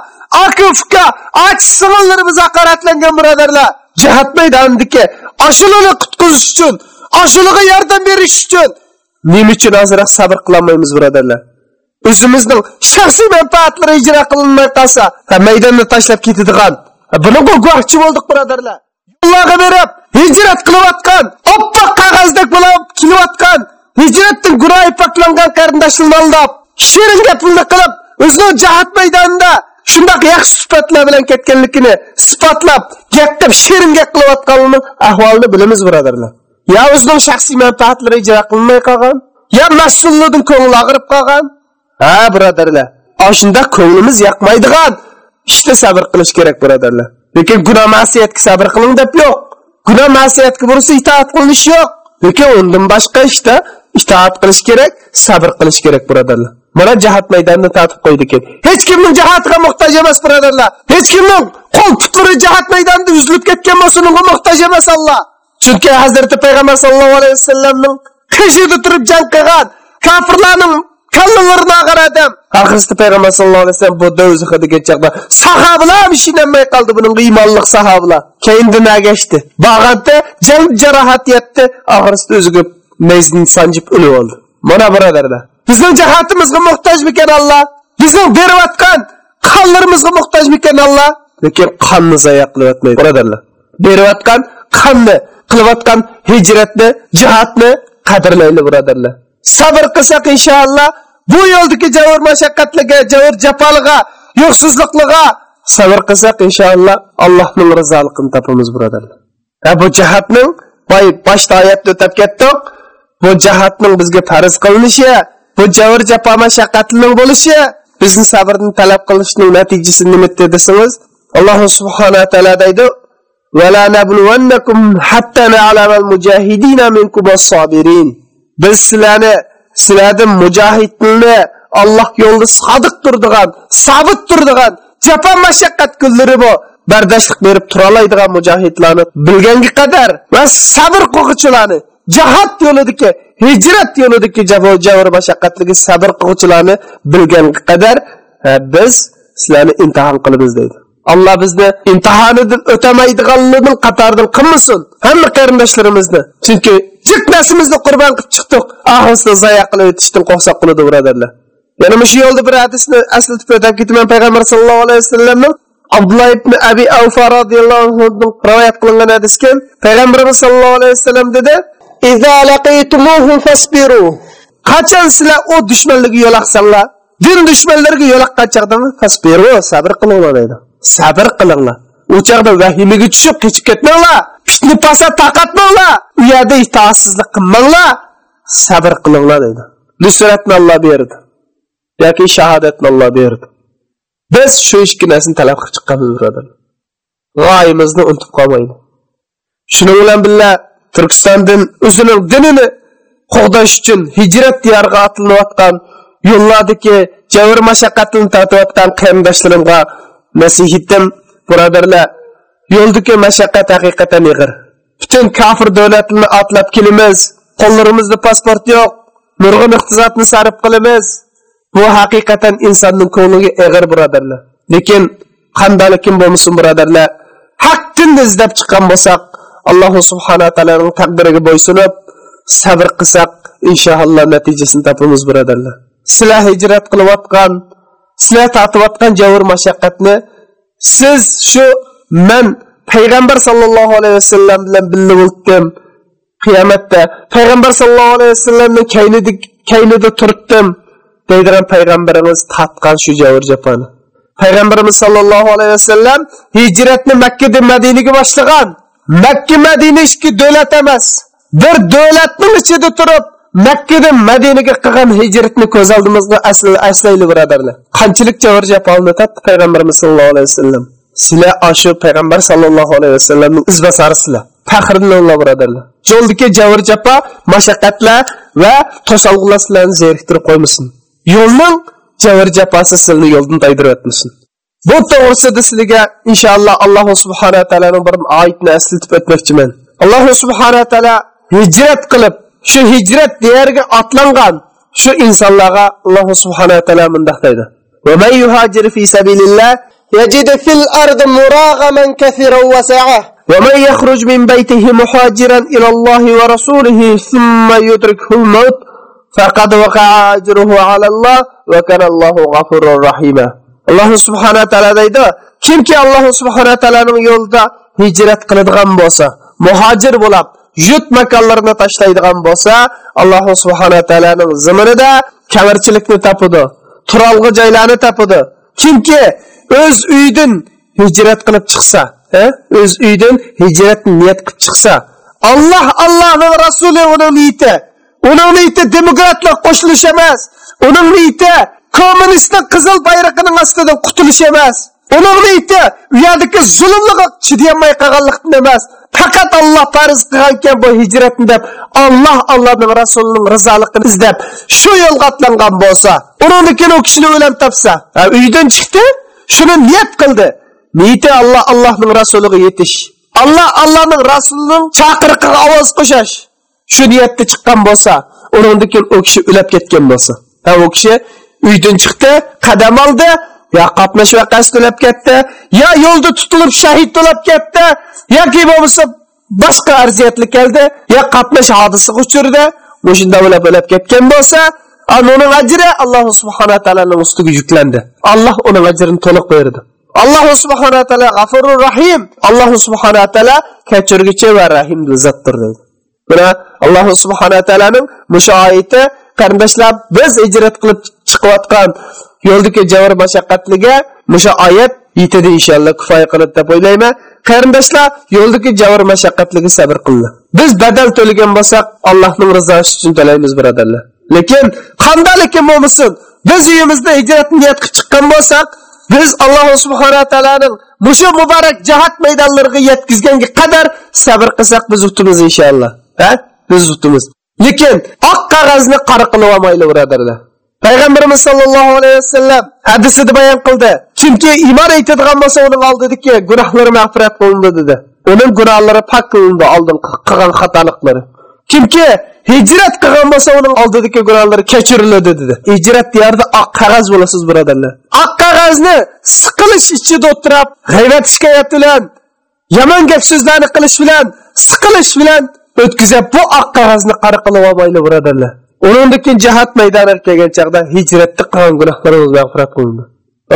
aka uka och singillarimiz haqoratlangan birodarlar jihat maydonidagi ashulani qutqizish uchun ashulaga yordam berish uchun nima uchun ozroq sabr qilolmaymiz birodarlar o'zimizning shaxsiy manfaatlari ijro qilinmay qolsa maydonni tashlab ketadigan. Buni guvohchi bo'ldik birodarlar. Allohga berib hijrat qilayotgan oppoq qog'ozdek bo'lib kelayotgan hijratdan gunohi poklangan qarindoshlarni aldab shirin gaplarni qilib o'zini jahat maydonida shundoq yaxshi sifatlar bilan ketganligini sifatlab gapdab shirin gap qilayotganini ahvolini bilamiz birodarlar. Yo o'zining shaxsiy manfaatlari ijro qilinmay qolgan yo mas'ullardan ko'ngli og'rib qolgan ha birodarlar shunda ko'nglimiz yoqmaydigan. Ishda sabr qilish kerak birodarlar. Lekin gunoh masiyatga sabr qiling deb yo'q. Gunoh masiyatga bo'lsa itoat qilinish yo'q. Lekin undan boshqa ishda itoat qilish kerak sabr qilish kerak birodarlar. Mana jihat maydonini tatib qo'ydi ekan hech kimning jihatiga muhtoj emas birodarlar. Hech kimning qo'l putlari jihat maydonida uzilib ketgan bo'lsa unga muhtoj emas alloh. Chunki hazrati payg'ambar sallallohu alayhi vasallamning qishida turib jang qilgan kofirlarning kallalarini ag'aradam oxirida payg'ambar sallallohu alayhi vasallam bu do'zi degan chog'da sahobalar ishinamay qoldi buning iymonliq sahobalar keyindan agashdi bag'atda jang jarohat yetdi oxirida o'ziga nayzni sanjib o'lib oldi mana birodarlar bizning jihatimizga muhtojmikan alloh bizning berayotgan qonlarimizga muhtojmikan alloh lekin qonni zayo qilyotmaydi birodarlar berayotgan qonni qilayotgan hijratni jihatni qadrlayli birodarlar sabr qilsak inshaalloh bu yo'ldagi javr mashaqqatliga javr jafoliga yo'qsizlikliga sabr qilsak inshaalloh allohning rizoligini topamiz birodarlar ha bu jihatning boy boshda oyatda o'tab ketdik bu jihatning bizga farz qilinishi bu javr jafo mashaqqatlining bo'lishi bizni sabrni talab qilishning natijasi nima desangiz alloh subhanahu taolo deydi ولا نبلونكم حتى نعلم المجاهدين منكم والصابرين biz sizlarni sizlardan mujohidni alloh yo'lida sodiq turadigan sabit turadigan jafo mashaqqat kunlari bu bardoshlik berib turaoladigan mujohidlarni bilganga qadar va sabr qilg'uchilarni jihod yo'lidagi hijrat yo'lidagi javr mashaqqatligi sabr qilg'uchilarni bilganga qadar biz sizlarni imtihon qilamiz deydi alloh bizni imtihonidan o'tamaydiganlarning qatoridan qilmasin hamma qarindoshlarimizni chunki jiq narsamizni qurbon qilib chiqdik ohista zayo qilib o'tishdan qo'rqsak qiladi birodarlar. Yana shu yo'lda bir hadisni aslatib o'tab ketaman payg'ambar sallallohu alayhi vasallamning abdulloh ibn abi avfa roziyallohu anhu rivoyat qilingan hadisga payg'ambarimiz sallallohu alayhi vasallam dedi qachon sizlar u dushmanlarga yo'laqsanlar din dushmanlariga yo'laqqan chog'da fasbiru sabr qilinglar deydi sabr qilinglar. U chog'da vahimaga tushib kechib ketmanglar. Kuchni pasa taqatmanglar u yerda itoatsizlik qilmanglar sabr qilinglar dedi. Nusratni alloh berdi. Yoki shahodatni alloh berdi. Biz shu ikki narsani talab qilib chiqqanmiz birodarlar g'oyimizni unutib qolmaydi. Shuning bilan birga turkistondan o'zini dinini qo'g'dash uchun hijrat diyoriga otilayotgan yo'llardagi javr mashaqqatini tortayotgan qarindoshlarimga nasihatim birodarlar yo'ldagi mashaqqat haqiqatan ig'ir. Butun kofir davlatini otlab kelamiz. Qo'llarimizda pasport yo'q. Nurg'un iqtisodni sarf qilamiz. Bu haqiqatan insonning ko'ngliga ig'ir birodarlar. Lekin qandalikim bo'lmasin birodarlar? Haqdinni izlab chiqqan bo'lsak alloh subhana taoloning taqdiriga bo'ysunib sabr qilsak inshaalloh natijasini topamiz birodarlar. Sizlar hijrat qilayotgan sizlar tortayotgan javr mashaqqatni siz shu men payg'ambar sallallohu alayhi vasallam bilan birga bo'ldim. Qiyomatda payg'ambar sallallohu alayhi vasallamni kaynida kaynida turibdim deydigan payg'ambarimiz tatgan shu javr jafoni payg'ambarimiz sallallohu alayhi vasallam hijratni makkadan madinaga boshlagan. Makka madina ikki davlat emas bir davlatning ichida turib makkadan madinaga qilgan hijratni ko'z oldimizga asl aslayli birodarlar. Qanchalik javr jafoni tatdi payg'ambarimiz sallallohu alayhi vasallam? sizlar shu payg'ambar sallallohu alayhi vasallamning izbasarisizlar faxrlaninglar birodarlar yo'ldagi javr jafo mashaqqatlar va to'solg'ular sizlarni zeriktirib qo'ymasin yo'lning javr jafosi sizni yo'ldan taydirib o'tmasin bu to'g'risida sizlarga inshaalloh alloh subhana taoloning bir oyatni eslatib o'tmoqchiman alloh subhana taolo hijrat qilib shu hijrat diyariga otlangan shu insonlarga alloh subhana taolo mundoq deydi ومن يهاجر في سبيل الله يجد في الأرض مراغما كثيرا وسعة ومن يخرج من بيته مهاجرا إلى الله ورسوله ثم يدركه الموت فقد وقع أجره على الله وكان الله غفورا رحيما الله سبحانه وتعالى deydi kimki alloh subhana taoloning yo'lida hijrat qiladigan bo'lsa muhojir bo'lib yurt makonlarini tashlaydigan bo'lsa alloh subhana taoloning ziminida kamirchilikni topidi turalg'i joylarni topidi kimki o'z uyidan hijrat qilib chiqsa o'z uyidan hijrat niyat qilib chiqsa alloh allohni rasuli uni niyati. Uning niyati demokratlar qo'shilish emas. Uning niyati kommunistning qizil bayrog'ining ostida qutulish emas. Uning niyati u yerdagi zulmliga chidayolmay qolganlikdan emas. Faqat olloh farz qilgan ekan bu hijratni deb olloh allohning rasulining rizoligini izlab shu yo'lga otlangan bo'lsa undan keyin u kishini o'lim topsa uydan chiqdi shuni niyat qildi niyati alloh allohning rasuliga yetish alloh allohning rasulining chaqiriqiga ovoz qo'shash shu niyatda chiqqan bo'lsa undan keyin u kishi o'lib ketgan bo'lsa u kishi uydan chiqdi qadam oldi yo qatnash vaqasida o'lib ketdi yo yo'lda tutilib shahid bo'lib ketdi yoki bo'lmasa boshqa arziyatli keldi yo qatnash hodisasiga uchirdi shunda o'lib o'lib ketgan bo'lsa uning ajri alloh subhana taoloning ustiga yuklandi alloh uning ajrini to'liq berdi alloh subhana taolo g'afurur rahim. Alloh subhana taolo kechirguchi va rahimli zotdir deydi buni alloh subhana taoloning mushu oyati qarindoshlar biz hijrat qilib chiqayotgan yo'ldagi javr mashaqqatliga musha oyat yetadi inshaalloh kifoya qiladi deb o'ylayman. Qarindoshlar yo'ldagi javr mashaqqatliga sabr qildi. Biz badal to'lagan bo'lsak allohning rizosi uchun to'laymiz birodarlar. Lekin qandaylikin bo'lmasin biz uyimizda hijrat niyat qilib chiqqan bo'lsak biz alloh subhanaa taoloning mushu muborak jihat maydonlariga yetkazganga qadar sabr qilsak biz utimiz inshaalloh. Ha? Biz utimiz lekin oq qog'ozni qora qilib olmaydi birodarlar. Payg'ambarimiz sollallohu alayhi vasallam hadisida bayon qildi. Kimki iymon aytadigan bo'lsa uning oldidagi gunohlari mag'firat qilindi dedi. Uning gunohlari pok qilindi oldin qilgan xatoliqlari. Kimki hijrat qilgan bo'lsa uning oldidagi gunohlari kechiriladi dedi. Hijrat diyorida oq qog'oz bo'lasiz birodarlar. Oq qog'ozni siqilish ichida o'tirib g'aybat shikoyat bilan yomon gap so'zlarni qilish bilan siqilish bilan o'tkazib bu oq qog'ozni qora qilib olmayli birodarlar. Undan keyin jihat maydoniga kelgan chog'da hijratda qilgan gunohlarimiz mag'firat qilindi.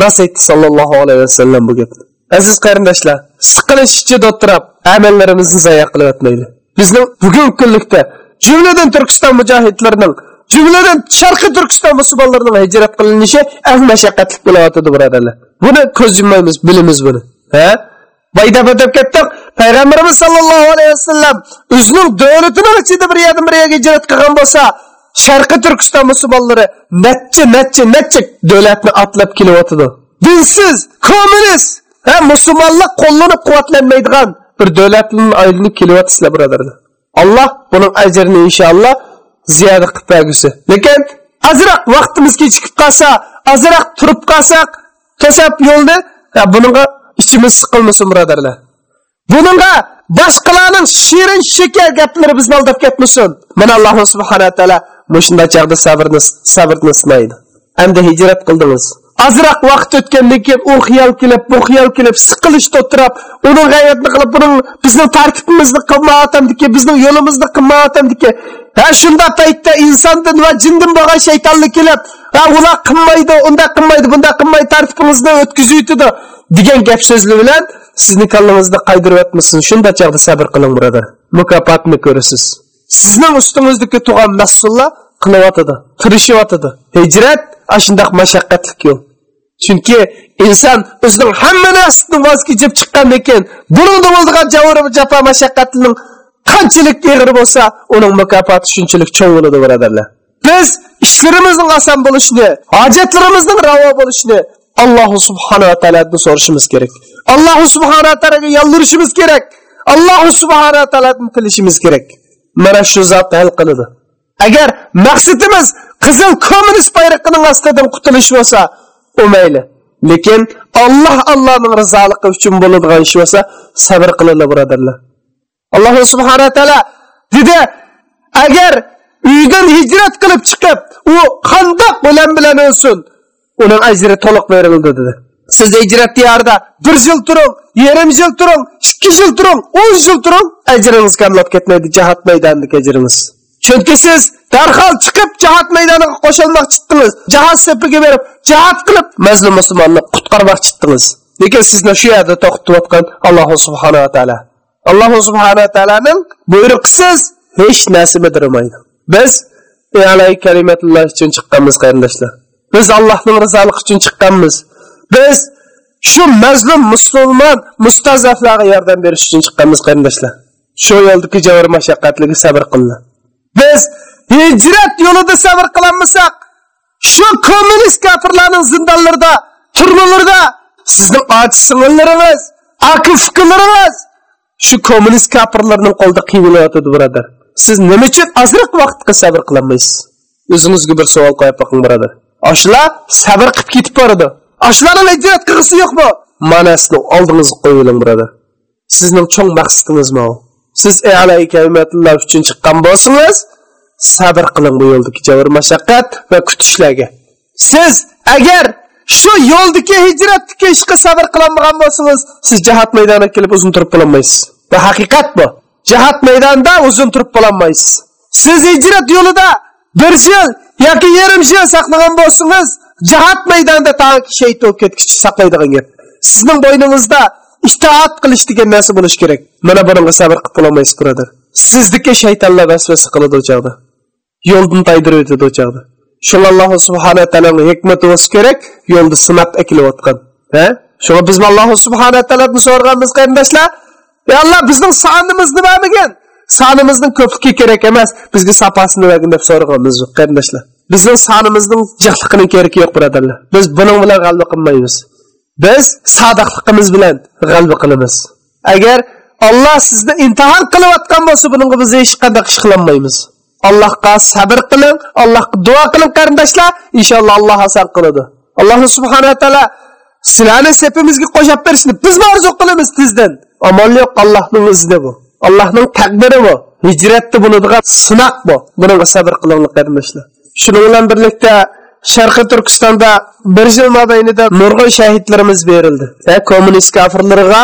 Rost aytdi sallallohu alayhi vasallam bu gapni. Aziz qarindoshlar siqilish ichida o'tirib amallarimizni zayo qilib o'tmaydi. bizning bugungi kunlikda jumladan turkiston mujohidlarining jumladan sharqiy turkiston musulmonlarining hijrat qilinishi az mashaqqatli bo'layotdi, birodarlar. Buni ko'z yummaymiz bilamiz buni. Ha? Bayda deb ketdik payg'ambarimiz sallallohu alayhi vasallam o'zining davlatini ichida bir yerdan bir yerga hijrat qilgan bo'lsa sharqiy turkiston musulmonlari necha necha necha davlatni otlab kelyotidi dinsiz kommunist ha musulmonlar qo'llanib quvvatlanmaydigan bir davlatning aylanib kelyapsizlar birodarlar alloh buning ajrini inshaalloh ziyoda qilib bergusi lekin ozroq vaqtimiz kechikib qolsa ozroq turib qolsak to'sab yo'lni buninga ichimiz siqilmasin birodarlar buninga boshqalarning shirin shekar gaplari bizni aldab ketmasin mana alloh subhana taolo mushunda chog'da sabrni sabrni sinaydi. Endi hijrat qildingiz. Ozroq vaqt o'tgandan keyin u xiyol kelib bu xiyol kelib siqilishda o'tirib uni g'ayratni qilib buni bizning tartibimizni qilmayotamdiki bizning yo'limizni qilmayotamdiki ha shunda paytda insondan va jindan bo'lgan shaytonni kelib ha ular qilmaydi unday qilmaydi bunday qilmaydi tartibimizni o'tkazib degan gap so'zlar bilan sizni kallangizni qaydirib yotmasin shunda chog'da sabr qiling birodar mukofotni ko'rasiz. Sizning ustingizdagi tug'an mas'ullar qilyotidi tirishyotidi hijrat ashundoq mashaqqatli yo'l. Chunki inson o'zining hamma narsadan voz kechib chiqqandan keyin buningda bo'ladigan javri jafo mashaqqatning qanchalik ig'ir bo'lsa uning mukofoti shunchalik cho'ng bo'ladi birodarlar. Biz ishlarimizning oson bo'lishini hojatlarimizning ravo bo'lishini alloh subhanava taolodan so'rashimiz kerak. Alloh subhanava taologa yoldirishimiz kerak. Alloh subhanava taolodan tilashimiz kerak mana shu zot hal qiladi. Agar maqsadimiz qizil kommunist bayroqining ostidan qutulish bo'lsa u mayli. Lekin alloh allohning rizoligi uchun bo'ladigan ish bo'lsa sabr qilinglar birodarlar. Alloh subhana taolo dedi agar uydan hijrat qilib chiqib u qandoq bilan bilan o'lsin uning ajri to'liq berildi dedi. Siz hijrat diyorida bir yil turing yarim yil turing ikki yil turing o'n yil turing ajringiz kamlab ketmaydi jihod maydonidagi ajringiz. Chunki siz darhol chiqib jihod maydoniga qo'shilmoqchi chiqdingiz. Jihod sepiga berib jihod qilib mazlum musulmonni qutqarmoqchi chiqdingiz. Lekin sizni shu yerda to'xtatayotgan alloh subhanava taolo alloh subhanava taoloning buyruqisiz hech narsa bidirmaydi. biz alay kalimatulloh uchun chiqqanmiz qarindoshlar. Biz allohning rizoligi uchun chiqqanmiz. Biz shu mazlum musulmon mustazaflarga yordam berish uchun chiqqanmiz qarindoshlar. Shu yo'ldagi javr mashaqqatligi sabr qildi. Biz hijrat yo'lida sabr qilolmasak shu kommunist kafirlarning zindonlarida turmalarda sizning ojiz sing'illaringiz aki fikrlaringiz shu kommunist kafirlarning qo'lida qiynalayotadi birodar. Siz nima uchun ozroq vaqtga sabr qilolmaysiz o'zingizga bir savol qo'yib boqing birodar. Shular sabr qilib ketib boradi. Shularni kırısı yok yo'qmi Manasını aldığınızı koyulun burada. Sizin sizning cho'ng maqsadingiz o? siz alay kalimatulloh uchun chiqqan bo'lsangiz sabr qiling bu yo'ldagi javr mashaqqat va kutishlarga. Siz agar shu yo'ldagi hijratdagi işe sabr qilolmagan bo'lsangiz siz cihat maydoniga kelib uzun turib bo'lolmaysiz bu haqiqat bu. Cihat maydonida uzun turib bo'lolmaysiz siz hijrat yo'lida bir yil yoki yarim yil saqlagan bo'lsangiz jihod maydonida toki shahid bo'lib ketguncha saqlaydigan gap. Sizning bo'yningizda itoat qilish degan narsa bo'lishi kerak. Mana bunga sabr qilib bo'lolmaysiz birodar sizniki shaytonlar vasvasa qiladi o'chog'da. Chog'da yo'ldan taydirib o'tadi o'chog'da. Chog'da shunga alloh subhana taoloni hikmati bo'lsa kerak yo'lda sinab akilayotgan. Ha? Shunga biz alloh subhana taolodan so'raganmiz qarindoshlar. Ey alloh bizning sonimizni bermagan sonimizning ko'pligi kerak emas bizga sapasini bergin deb so'raganmiz qarindoshlar. Bizning sonimizning jiqliqini keragi yo'q birodarlar. Biz buning bilan g'alba qilmaymiz. Biz sodiqligimiz bilan g'alba qilamiz. Agar olloh sizni imtihon qilayotgan bo'lsa bunga biz hech qanday ish qilolmaymiz allohga sabr qiling allohga duo qiling qarindoshlar. Inshaalloh alloh asar qiladi. Alloh subhanaa taolo sizlarni sepimizga qo'shib berishni biz orzu qilamiz tizdan omon yo'q allohning izni bu. Allohning taqdiri bu. Hijratda bo'ladigan sinoq bu. Bunaqa sabr qilinglar qarindoshlar. Shuning bilan birlikda sharqiy turkistonda bir yil mobaynida nurg'un shahidlarimiz berildi kommunist kofirlarga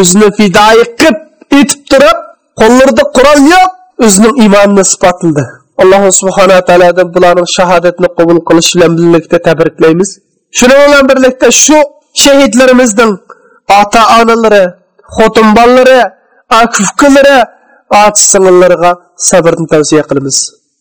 o'zini fidoyi qilib etib turib qo'llarida qurol yo'q o'zining iymonini isbotladi. Alloh subhanaa taolodan bularning shahodatni qabul qilish bilan birlikda tabriklaymiz. Shuning bilan birlikda shu shahidlarimizning ota onalari xotin bolalari akufkalari ota singillariga sabrni tavsiya qilamiz.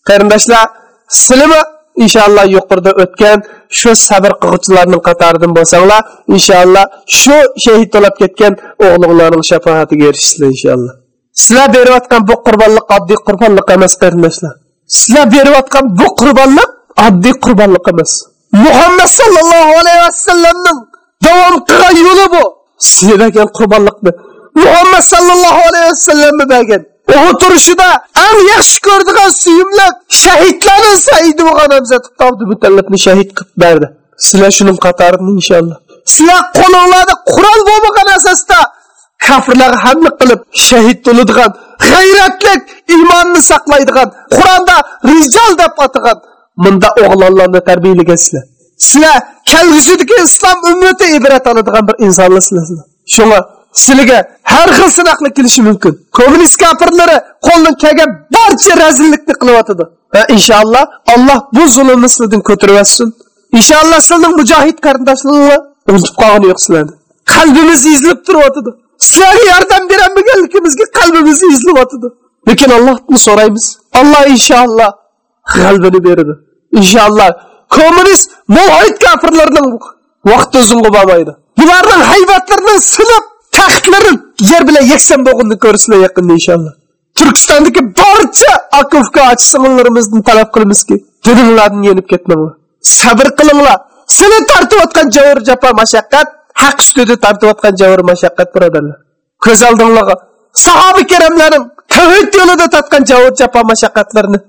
Qarindoshlar sizlarmi inshaalloh yuqorida o'tgan shu sabr qilg'uvchilarning qatoridan bo'lsanglar inshaalloh shu shahid to'lab ketgan o'g'linglarning shafoatiga erishishlar inshaalloh. Sizlar berayotgan bu qurbonlik oddiy qurbonlik emas qarindoshlar. Sizlar berayotgan bu qurbonlik oddiy qurbonlik emas. Muhammad sallallohu alayhi vasallamning davom qilgan yo'li bu. Sizlar bergan qurbonlikni muhammad sallallohu alayhi vasallamni bergan. O'tirishida eng yaxshi ko'rdigan suyimli shahidlarni saidi bo'lgan hamzat mutallibni shahid qilib berdi. Sizlar shuning qatorida inshaalloh? Sizlar qo'linglarda qurol bo'lmagan asosda kofirlarga hamla qilib shahid bo'ladigan g'ayratlik iymonni saqlaydigan qur'onda rijal deb atagan bunda o'g'lonlarni tarbiyalagansizlar sizlar. Kelgusidagi islom ummati ibrat oladigan bir insonlarsizlar. Shunga sizlarga har xil sinoqlik kelishi mumkin. Kommunist kafirlari qo'ldan kelgan barcha razillikni qilyotidi va inshaalloh alloh bu zulmni sizlardan ko'tarib yotsin inshaalloh sizlarning mujohid qarindoshlaringlar unutib qolgani yo'q sizlarni. Qalbimiz ezilib turyotidi sizlarga yordam berolmaganligimizga qalbimiz ezilyotidi lekin allohdan so'raymiz. Alloh inshaalloh g'albini beradi. Inshaalloh kommunist muhit kafirlarning vaqti uzunga bormaydi bularning haybatlarini sinib taxtlari yer bilan yakson bo'lganini ko'rsizlar yaqinda inshaalloh turkistondagi barcha akufka ochi sing'illarimizdan talab qilamizki dininglardan yenib ketmanglar sabr qilinglar sizlar tortayotgan javr jafo mashaqqat haq ustida tortayotgan javr mashaqqat birodarlar ko'z oldinglarga sahoba karamlarim tavhid yo'lida tortgan javr jafo mashaqqatlarni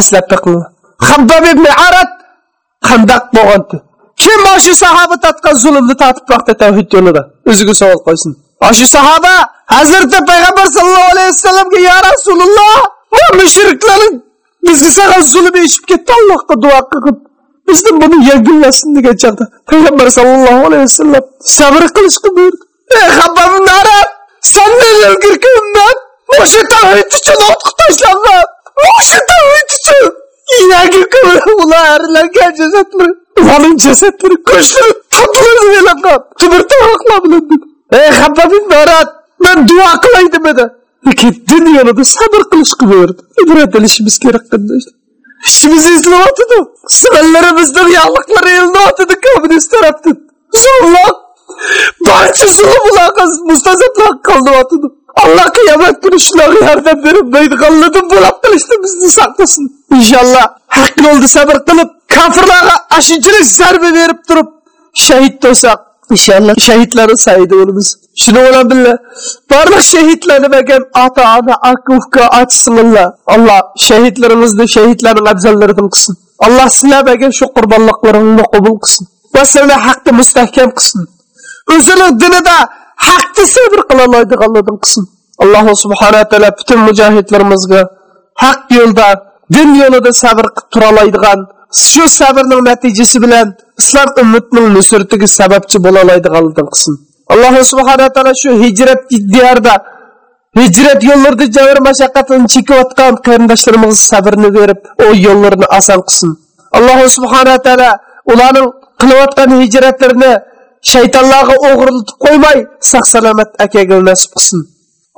aslab biqinglar habbob ibn arad qandaq bo'lgandi kim mana shu sahoba tortgan zulmni tortib vaqtda tavhid yo'lida o'ziga savol qo'ysin shu sahoba hazrati payg'ambar sallallohu alayhi vasallamga ya rasululloh bu mushriklar bizga sаған zulm eshib ketdi allohga duo qilib bizdan buni yengillatsin degan chog'da payg'ambar sallallohu alayhi vasallam sabr qilishga buyurdi ey habbam narat sendan ilgirki ummat o'sha tavhid uchun otqi tashlangan o'sha tavhid uchun yangi ular arilangan jasadlar ularning jasadlari go'shtlari tatlanib elangan tumir tovoqlar bilan ey habbam Peygamberin öğretmen dua kılaydı mı da? Ki dünyada sabır kılış kılıyordu. İbret ilişimiz gerek kılmıştı. İşimizi izle atıdı. Sınırlarımızdan yağlıkları eline atıdı kabinist taraftan. Zulullah. Barışı zulullah mustazatla kaldı atıdı. Allah kıyamet günü şunları yerden verip beydi kalladın bu laptan işte bizi saklasın. İnşallah hak yolda sabır kılıp kafirlara aşıncılık zarbe verip durup şehit olsak İnşallah şehitlerin sayıdı olumuz. Şunu olan billah. Barlıq şehitlerini vergen ata ana akufka ufka açsınlar. Allah şehitlerimizni şehitlerin abzallarından qilsin Allah sizler vergen şu kurbanlıklarını qabul qilsin Ve seni hakkı müstehkem qilsin Özünün dinida hakkı sabr qila Allah'dan qilsin Allah subhanahu teala bütün mücahitlerimizge hak yolda, din yolunda sabır turalaydıgan, shu sabrning natijasi bilan islom ummatining nusratiga sababchi bo'la oladiganligidan qilsin alloh subhana taolo shu hijrat diyorda hijrat yo'llarida javr mashaqqatini chekayotgan qarindoshlarimizga sabrni berib u yo'llarni oson qilsin. Alloh subhana taolo ularning qilayotgan hijratlarini shaytonlarga o'g'irlatib qo'ymay sog' salomat akaga nasib qilsin.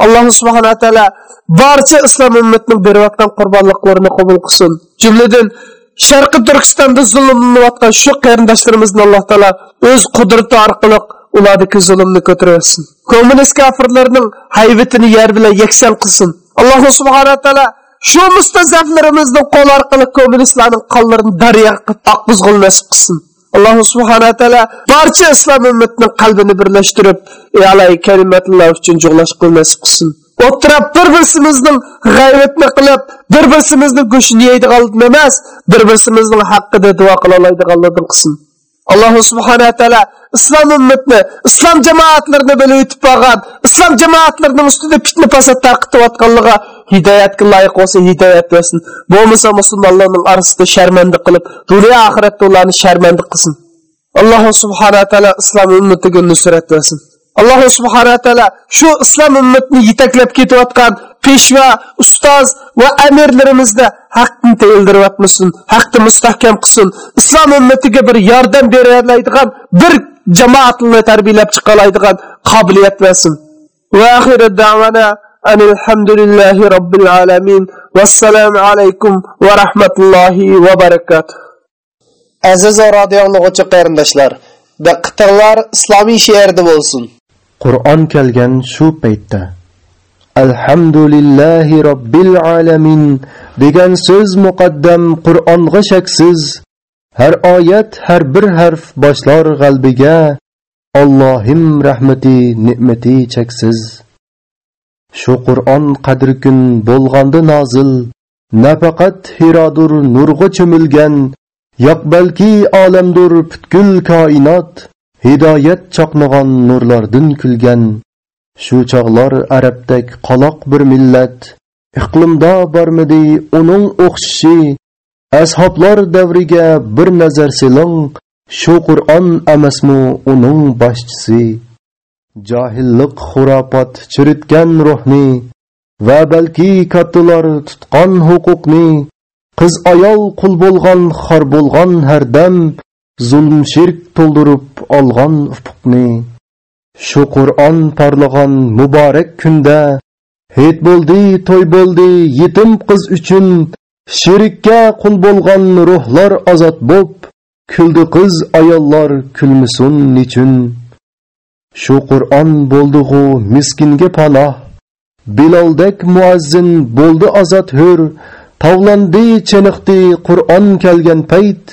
Alloh subhana taolo barcha islom ummatining berayotgan qurbonliqlarini qabul qilsin. Jumladan sharqi turkistonda zulmlanayotgan shu qarindoshlarimizni alloh taolo o'z qudrati orqali ulardagi zulmni ko'tarsin kommunist kofirlarning hayvitini yer bilan yakson qilsin. Alloh subhanaa taolo shu mustazaflarimizni qo'l orqali kommunistlarning qonlarini daryoga oqqizg'ul nasib qilsin. Alloh subhanaa taolo barcha islom ummatining qalbini birlashtirib alay kalimatlar uchun jug'lashqil nasib qilsin. O'tirib bir birsimizning g'ayratni qilib bir birimizni go'shtini yeydigan emas bir birimizni haqqida duo qila oladiganlardan qilsin alloh subhana taolo islom ummatni islom jamoatlarini bilib o'tib qolgan islom jamoatlarini ustida fitna fasod tarqitayotganligiga hidoyatga loyiq bo'lsa hidoyat bersin. Bo'lmasa musulmonlarning orasida sharmanda qilib dunyo oxiratda ularni sharmanda qilsin. Alloh subhana taolo islom ummatiga nusrat bersin. alloh subhanaa taolo shu islom ummatini yetaklab ketayotgan peshva ustoz va amirlarimizda haqni teyildiryapmisin haqni mustahkam qilsin. Islom ummatiga bir yordam beroladigan bir jamoatni tarbiyalab chiqoladigan qobiliyat bersin. Alhamdulillahi robbil alamin. Vassalomu alaykum va rahmatullohi va barakatuh aziz va radioanglag'uchi qarindoshlar diqqatinglar islomiy she'rda bo'lsin. Qur'on kelgan shu paytda Alhamdulillahi robbil alamin degan so'z muqaddam Qur'onga shaksiz har oyat har bir harf boshlar qalbiga Allohim rahmati ne'mati cheksiz Shu Qur'on qadr kun bo'lganda nozil nafaqat hirodur nurg'a cho'milgan yoq balki olamdur butkul koinot hidoyat chaqnag'on nurlardan kulgan shu chog'lar arabdak qaloq bir millat. Iqlimda bormidi uning o'xshishi ashoblar davriga bir nazar siling shu qur'on emasmi uning boshchisi. Johillik xurofot chiritgan ruhni va balki kattalar tutqan huquqni qiz ayol qul bo'lgan xor bo'lgan har dam zulm shirk to'ldirib olgan ufuqni shu qur'on parlagan muborak kunda hit bo'ldi to'y bo'ldi yetim qiz uchun shirikka qul bo'lgan ruhlar ozod bo'p kuldi qiz ayollar kulmisun nechun shu qur'on bo'ldig'u miskinga panoh biloldek muazzin bo'ldi ozod hur tavlandi chiniqdi qur'on kelgan payt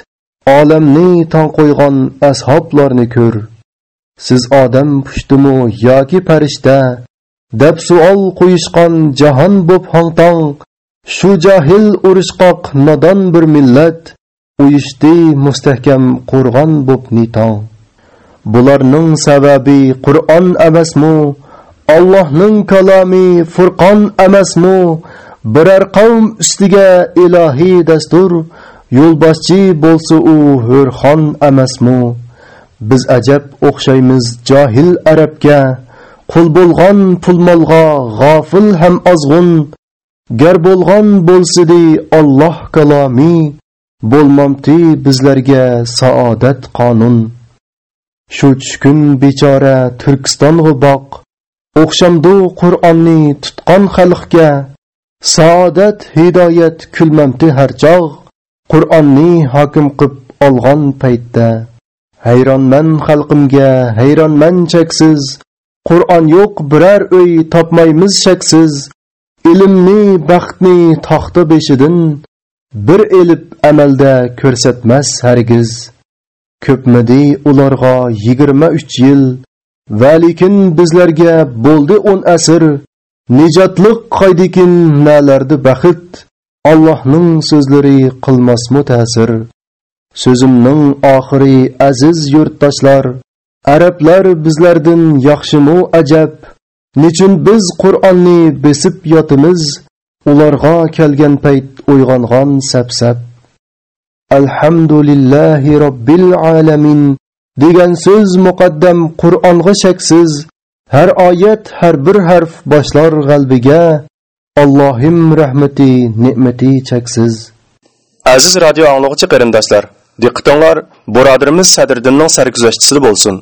olamni tong qo'ygan ashoblarni ko'r. Siz odam pushtimu yoki farishta? Deb suol qo'yishgan jahon bo'p hongtong shu johil urushqoq nodon bir millat uyushdi mustahkam qo'rg'on bo'p nitong. Bularning sababi qur'on emasmi? Allohning kalomi furqon emasmi? Biror qavm ustiga ilohiy dastur yo'lboshchi bo'lsa u hurxon emasmi? Biz ajab o'xshaymiz johil arabga. Qul bo'lgan pulmolg'a g'ofil ham ozg'un. Gar bo'lgan bo'lsidi olloh kalomi? Bo'lmomti bizlarga saodat qonun. Shu tushkun bechora turkistonga boq o'xshamdu qur'onni tutqon xalqga. Saodat hidoyat kulmamti har chog' qur'onni hokim qilib olgan paytda hayronman xalqimga hayronman cheksiz qur'on yo'q biror uy topmaymiz shaksiz ilmni baxtni toxta beshidan bir elib amalda ko'rsatmas hargiz. Ko'pmidi ularga yigirma uch yil va lekin bizlarga bo'ldi o'n asr. Nijotliq qoydikin nalardi baxit. Allohning so'zlari qilmasmu ta'sir so'zimning oxiri aziz yurtdoshlar arablar bizlardan yaxshimu ajab nechun biz qur'onni besib yotimiz ularga kelgan payt uyg'ongan sapsap. Alhamdulillahi robbil alamin degan so'z muqaddam qur'onga shaksiz har oyat har bir harf boshlar g'albiga allohim rahmati ne'mati cheksiz. Aziz radio anglovchi qarindoshlar diqqatinglar birodarimiz sadriddinning sarguzashtisi bo'lsin.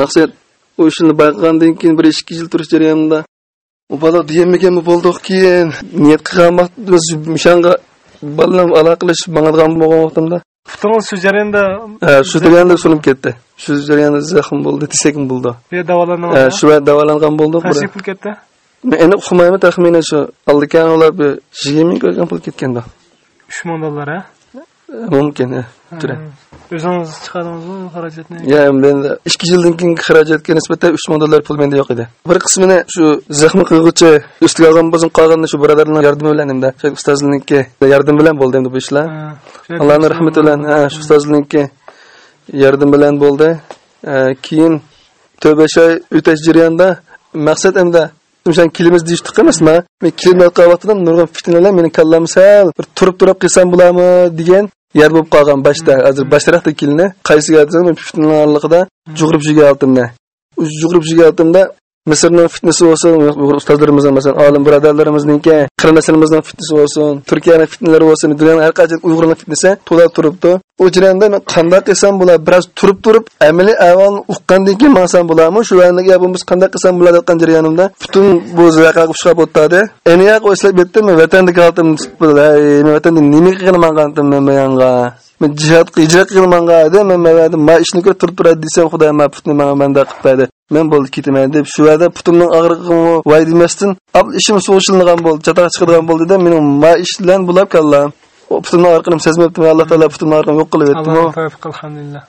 Maqsad u ishni bayqagandan keyin bir ikki yil turish jarayonida u bola diyamaganmi bo'ldik keyin niyat qilgan vaqtimiz mishanga balam aloqalashib mangadigan bo'lgan vaqtimda. Putunuz shu jarayonda shu jarayonda so'nib ketdi. Shu jarayonda zaxm bo'ldi desakim bo'ldi. Bu davolangan. Shu davolangan bo'ldik Qancha pul ketdi? Men endi uqmayman taxminan shu aldikan ular bir yigirma ming ko'rgan pul ketganda 3 ming dollar ha? mumkin juda O'zingiz chiqardingizmi xarajatni? Ya, menda 2 yildan keyingi xarajatga nisbatan 3 ming dollar pul menda yo'q edi. Bir qismini shu zaxmi qilg'uchi ustiga olgan bo'lsin qolganini shu birodarlarning yordami bilan endi shu ustozlarniki yordam bilan bo'ldi endi bu ishlar. Allohning rahmati bilan ha shu ustozlarniki yordam bilan bo'ldi. Eh, Keyin tövbe shay o'tash jarayonida maqsad endi o'shan kilimiz deyishdi emasmi? Men kilim yotqan nurg'un fitnalar meni kallam sal bir turib turib qilsam bo'ladimi degan yer bo'lib qolgan boshda hozir boshtaraqda kilni qaysiga aytsam fitnalarligida jug'urib jiga oltimda. Jug'urib jiga oltimda misrning fitnasi bo'lsin ustozlarimizning masalan olim birodarlarimizniki qarindoshlarimizning fitnasi bo'lsin turkiyaning fitnalari bo'lsin dunyoning har qancha uyg'urning fitnasi to'la turibdi. U jarayonda qanday qilsam bular biroz turib turib amaliy avvalni uqqandan keyin mansam bo'ladimi shu vaqtga biz qanday qilsam bo'ladi degan jarayonimda butun bu zaqaga chiqib o'tadi. Eniya qo'yslab yetdim vatandagi oltim men vatanda nima qilgan qandim men jihad hijrat qilmanga deb men mavada ma ishni ko'rib turib turadi desam xudo ma putni manga manda qilib berdi men bo'ldi ketaman deb shu yerda putimning og'rig'ini voy demasdan ishim suvishilgan bo'ldi chatoq chiqadigan bo'ldi deb mening ma ish bilan bulab kallam putimning og'rig'ini sezmabdim alloh taolo putimning og'rig'ini yo'q qilib yetdim alhamdulillah.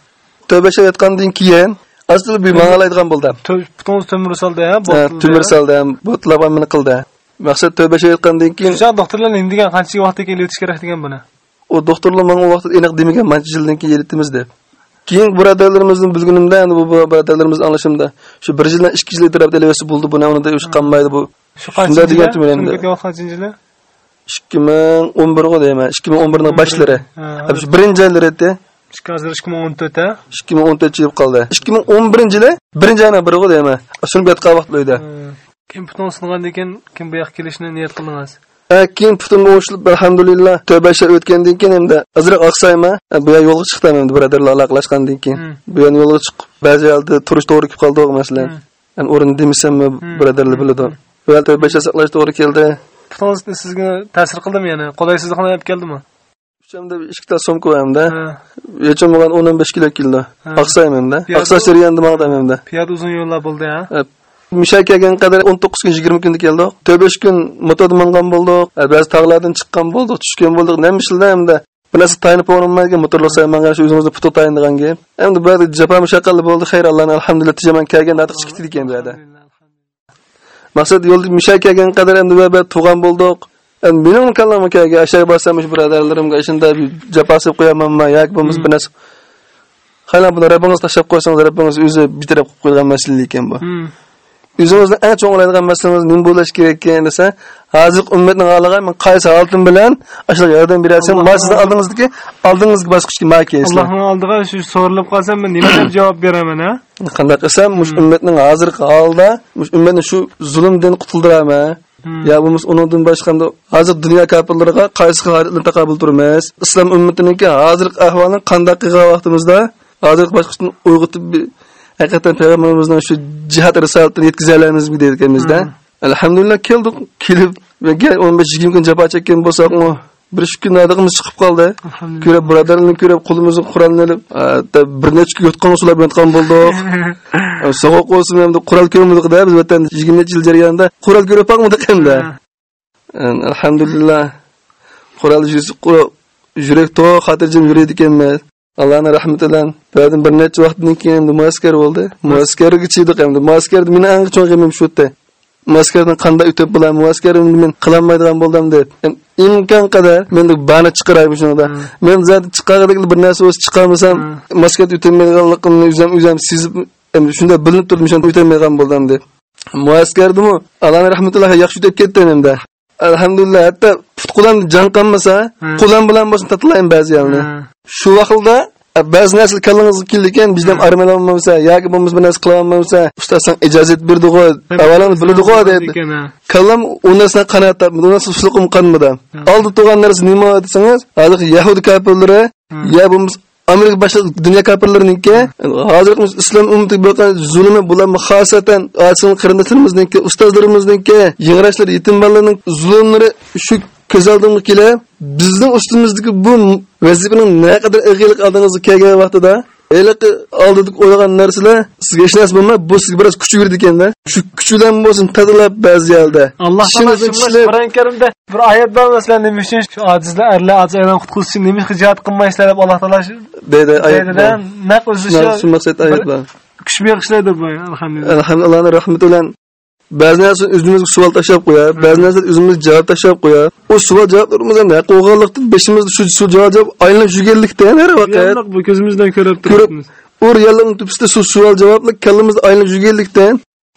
tövbe aytgandan keyin asli bir mangalaydigan bo'ldi Putunuz tömür soldi ha? tumir soldi bo'tlab meni qildi maqsad tövbe aytgandan keyin O'sha doktorlar indigan qancha vaqtga kelib o'tish kerak degan buni. U doktorlar menga u vaqtda aniq demagan mancha yildan keyin yelitimiz deb keyin birodarlarimizni bilgunimda endi bu birodarlarimizni anglashimda shu bir yildan ikki yil taraf elevasi bo'ldi bu ish shunday degan endi ikki ming o'n bir deyman ikki ming o'n birning boshlari shu birinchi yillar edi Ikki hozir 2014 ha? ikki ming o'n to'rtinchi yil qoldi ikki ming o'n birinchi yili birinchi ayni deyman Kim singandan keyin kim bu yoqqa kelishni niyat qildingiz? Ha, keyin putimni o'shilib alhamdulillah tövbe ishlar o'tgandan keyin endi ozroq oqsayman bu yer yo'lga chiqdim endi birodarlar aloqalashgandan keyin bu yer yo'lga chiqib ba'zi yerda turish to'g'ri kelib qoldi masalan yani o'rin demasammi birodarlar biladi bu yer tövbe ishlar saqlash to'g'ri keldi sizga ta'sir qildimi yana? Qolaysizlikni olib keldimi? Uchamda ikkita so'mka hamda yechim bo'lgan 15 kilo keldi. Oqsaymanda. Oqsash jarayonida maqdam hamda. Piyoda uzun yo'llar bo'ldi ha? Misha kelgan qadar 19 kun 20 kunda keldik. 4-5 kun motorda mingan bo'ldik. E, ba'zi tog'lardan chiqqan bo'ldik, tushgan bo'ldik. Nima ishlarda hamda bir narsa tayinib olmaydigan motorlar saymangan shu o'zimizda putu tayinlagan gap. Endi bu yerda japa mushaqqatli bo'ldi. Xayr Allohni alhamdulillah tijaman kelgan narx chiqdi ekan bu yerda. Maqsad yo'lda misha kelgan qadar endi bu yerda tug'an bo'ldik. Endi mening kallam akaga ashay borsam shu birodarlarimga japa jafasi qo'yamanmi yoki bo'lmasa bir narsa Xaylan buni Rabbingiz tashlab qo'ysangiz Rabbingiz o'zi bitirib qo'yib qo'ygan masala ekan bu. Hmm. O'zimizni eng cho'ng oladigan masalamiz nima bo'lishi kerak ekan desa hozir ummatning holiga men qaysi holatim bilan shularga yordam berasam man sizni oldingizdagi oldingizgi bosqichga man keysizlar allohni oldiga shu so'rilib qolsam men nima deb javob beraman a qanday qilsam mush ummatning hozirgi holida mush ummatni shu zulmdan qutuldiraman ya bo'lmasa uningdan boshqa hozir dunyo kafirlariga qaysi xil taqobil turamiz? Islom ummatiniki hozirgi ahvolni qanday qilgan vaqtimizda hozirgi bosqichni uyg'otib haqiqatan payg'ambarimizning shu jihat risolatini yetkazalamizmi deyotganmizda alhamdulillah keldik kelib 15-20 kun jafo chekkan bo'lsakmi bir shu kun adig'imiz chiqib qoldi. Ko'rib birodarlarni ko'rib qo'limizni qurolni ilib bir necha yotqon usulab yotgan bo'ldik. Sovuq bo'lsin endi qurol ko'rmadikda biz vatan yigirma necha yil jarayonida qurol ko'rib boqmadik endi alhamdulillah qurol yurak to xotirjam yuradi ekanmiz allohni rahmati bilan ba'dan bir necha vaqtdan keyin endi muaskar bo'ldi. Muaskarga chiqdik endi muaskarda meni eng cho'ng g'amim shu yerda. Muaskardan qanday o'tib bilan muaskarni men qilolmaydigan bo'ldim deb. Imkon qadar men bani chiqaraymi shunda men zat chiqardik bir narsa o'zi chiqarmasam maskarda o'tolmaydiganligimni o'zim o'zim sezib endi shunda bilinib turdim shunda o'tolmaydigan bo'ldim deb. Muaskardimu allohni rahmatullohi yaxshi o'tib ketdi endi. Alhamdulillah hatto putqulan jon qolmasa qulan bilan bo'lsin tatilayman ba'zi yerni shu vaqtda ba'zi narsa kallangizga keldi ekan bizdan armalolmasa yoki bo'lmasa bir narsa qilolmasa ustoz san ijozat berdig'u avvalini bildig'u dedi kallam u narsani qanoat topmadi u narsa suqim qanmadi oldi turgan narsa nima desangiz hozir yahudi kafirlari yo bo'lmasa amerika boshqa dunyo kafirlariniki hozirgi islom ummati bo'lgan zulmi bular xosatan asl qarindoshlarimizniki ustozlarimizniki yig'rashlar yetim bolalarning zulmlari shu ko'z oldimga kelib bizning ustimizdagi bu vazifaning naqadar ig'iylik oldingizga kelgan vaqtida Eliqi oldida o'ylagan narsalar sizga hech narsa bo'lmay, bu sizga biroz kuch berdi ekanda. Shu kuch bilan bo'lsin tadilab ba'zi yerda. Alloh taolo Qur'on Karimda bir oyat bor masalan nima uchun shu ojizlar arlar ojizlardan qutqarish uchun nima hijrat qilmaysizlar deb Alloh taolo deydi oyatda. Naq o'zi shu maqsad oyat bor. Kuch berishlar deb alhamdulillah. Alhamdulillah rahmat bilan ba'zi narsa o'zimizga savol tashlab qo'yar ba'zi narsa o'zimizga javob tashlab qo'yar. U savol javoblarimiz ham qo'g'onlikdan beshimizda shu shu javob javob aylanib yurganlikdan har vaqt. Bu ko'zimizdan ko'rib turibmiz u reallikni tubsida shu savol javoblar kallamizda aylanib yurganlikdan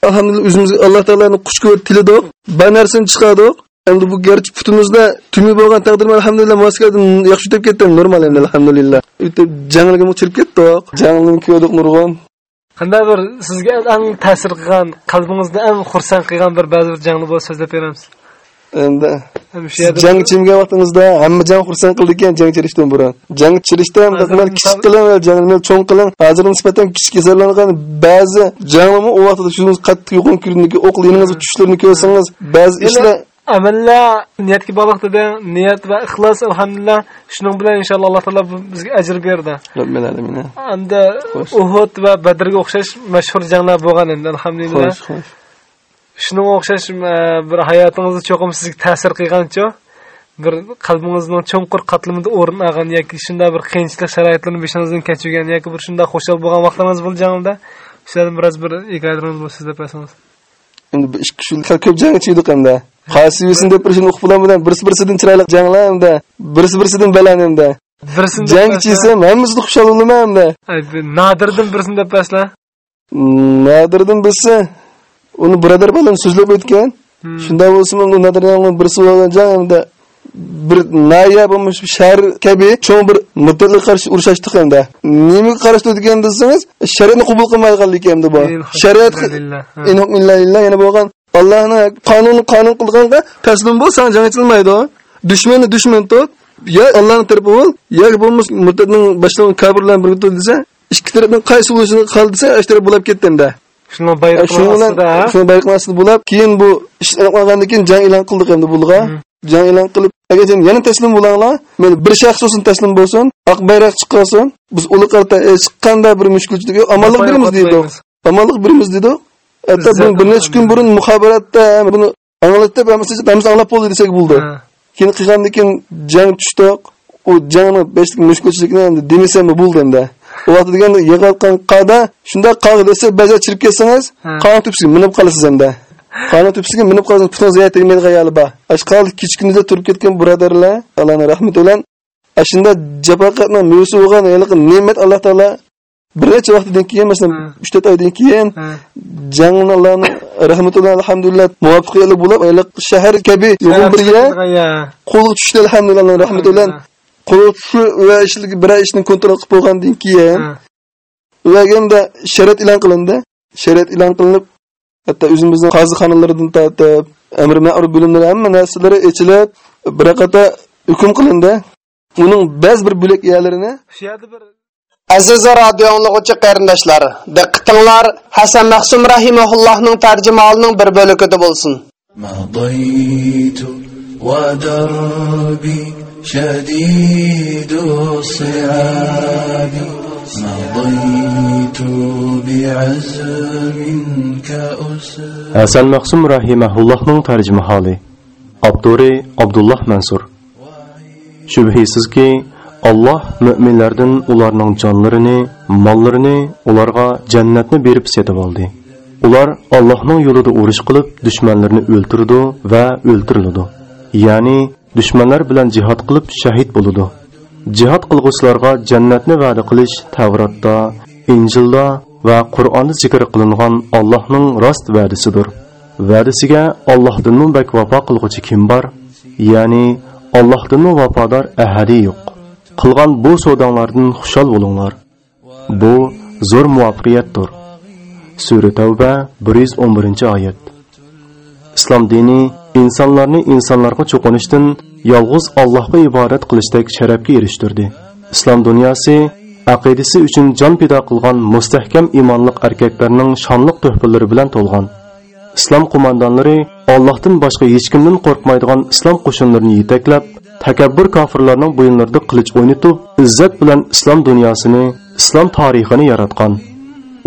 alhamdulillah o'zimizga alloh taoloni kuch quvvat tilidik bir narsani chiqardik. Endi bu garchi putimizda tumi bo'lgan taqdirda alhamdulillah moskvadan yaxshi o'tib ketdim. Normal endi alhamdulillah. Janglarga chirib ketdik. Janglarni ko'rdik nurg'on qanday bir sizga eng ta'sir qilgan qalbingizni eng xursand qilgan bir ba'zi bir jangli bo'lsa so'zlab beramiz. Endi jang chimgan vaqtingizda hamma jang xursand qildi ekan jang chirishdan burun. Jang chirishda kichik qiling jangni cho'ng qiling. Hozir nisbatan kichik kasallangan ba'zi janglarni u vaqtda shunday qattiq yuqum kirdiki o'qlaringiz tushlarini ko'rsangiz ba'zi ishlar amallar niyatga bog'liq dedi niyat va ixlos alhamdulillah. Shuning bilan inshaalloh alloh taolo bizga ajr berdi. Robbil alamin. Endi uhud va badrga o'xshash mashhur janglar bo'lgan endi alhamdulillah. Shunga o'xshash bir hayotingizni cho'qim sizga ta'sir qilgancha bir qalbingizning cho'nqur qatlamida o'rin olgan yoki shunday bir qiyinchilik sharoitlarni beshingizdan kechirgan yoki bir shunday xushal bo'lgan vaqtlaringiz jangda shulardan biroz bir hikoyalarimiz bo'lsa deb endi ikki kishilik ko'p jang endi qaysi deb turishini o'qib bilan birsi birsidan chiroyli janglar hamda birsi birsidan baland hamda birsini jang chiysam hammasi xushal bo'laman hamda nodirdan birsini deb paslar nodirdan bilsa uni birodar bilan so'zlab o'tgan. Shunday bo'lsa nodirdan birsi bo'lgan jang hamda bir naya bo'lmish shar kabi cho'ng bir murtadga qarshi urushashdik endi nimaga qarshi degan desangiz shariatni qabul qilmaydiganlik endi bu shariat yana bo'lgan Allah'ın qonunni qonun qilganga taslim bo'lsang jang etilmaydi. Dushmanni dushman tut. Ya Allah'ın tarafı ol, ya bo'lmas murtadning boshlig'i kabirlar birga tut desa, ikki tarafdan qaysi bo'lishini qil desa, ish taraf bo'lib ketdi-da. Shuni bayroqlar ostida, shuni ostida bo'lib, keyin bu ish qilgandan keyin jang e'lon qildik endi bulg'a. Jang e'lon qilib, agar sen yana taslim bo'langlar, men bir shaxs bo'lsin taslim bo'lsin, oq bayroq chiqqansin, biz uni qarta chiqqanda bir mushkulchilik yo'q, amallik birimiz deydi. Amallik birimiz deydi. Bunu bir necha kun burun muxobaratda buni anglatib, hamma anglab bo'ldi desak bo'ldi. Keyin qilgandan keyin jang tushdik. U jangni beshlik mushkulchilikni demasam bo'ldi endi. U vaqt deganda yig'ilgan qada shunda qag'i desa baza chirib ketsangiz, qon tupsiga minib qolasiz endi. Qon tupsiga minib qolsangiz putingiz yetib tegmaydi g'ayali ba. Ashqal kichkinida turib ketgan birodarlar, Allohning rahmati bilan. Ashunda jabaqatni mevsi bo'lgan ne'mat Alloh taolo bir necha vaqtdan keyin masalan uch to'rt oydan keyin jangni allohni rahmatulloh alhamdulillah muvaffaqiyatli bo'lib ayliq shahar kabi yo'l birga qo'l tushdi alhamdulillah rahmatulloh qo'l tushishi va ishlik bir ishni kontrol qilib bo'lgandan keyin ularga shariat e'lon qilindi. Shariat e'lon qilinib hatto o'zimizni qozi xonalaridan tortib amr ma'ruf bo'limlari hamma narsalari ichilib bir qator hukm qilindi uning ba'zi bir bo'lak egalarini Aziz radio anglagıcı qarindoshlar, diqqatinglar Hasan Mahsum rahimahullohning tarjimolining bir bo'ligida bo'lsin. مضيت ودربي شديد الصعاب مضيت بعزم كأسر Hasan Maqsum rahimahullohning tarjima holi. Abduri Abdullah Mansur. Shubhisizki Alloh mu'minlardan ularning jonlarini, mollarini ularga jannatni berib setib oldi. Ular Allohning yo'lida urush qilib, dushmanlarni o'ltirdi va o'ltirildi. Ya'ni dushmanlar bilan jihad qilib shahid bo'ladi. Jihad qilg'uvchilarga jannatni va'da qilish Tavrotda, Injilda va Qur'onda zikr qilingan Allohning rost va'dasidir. Va'dasiga Allohdan bak vafo qilg'uchi kim bor? Ya'ni Allohdan vafodor ahadi yo'q. Qilgan bu savdolardan xushal bo'linglar. Bu zo'r muvaffaqiyatdir. Sura Tavba 111-oyat. Islom dini insonlarni insonlarga cho'qinishdan yolg'iz Allohga ibodat qilishdek sharafga erishtirdi. Islom dunyosi aqidasi uchun jon pido qilgan mustahkam imonliq erkaklarning shonliq tuhfalari bilan to'lgan. Islom qo'mondonlari Allohdan boshqa hech kimdan qo'rqmaydigan islom qo'shinlarini yetaklab, takabbur kofirlarning bo'yinlarida qilich o'ynatib, izzat bilan islom dunyosini, islom tarixini yaratgan.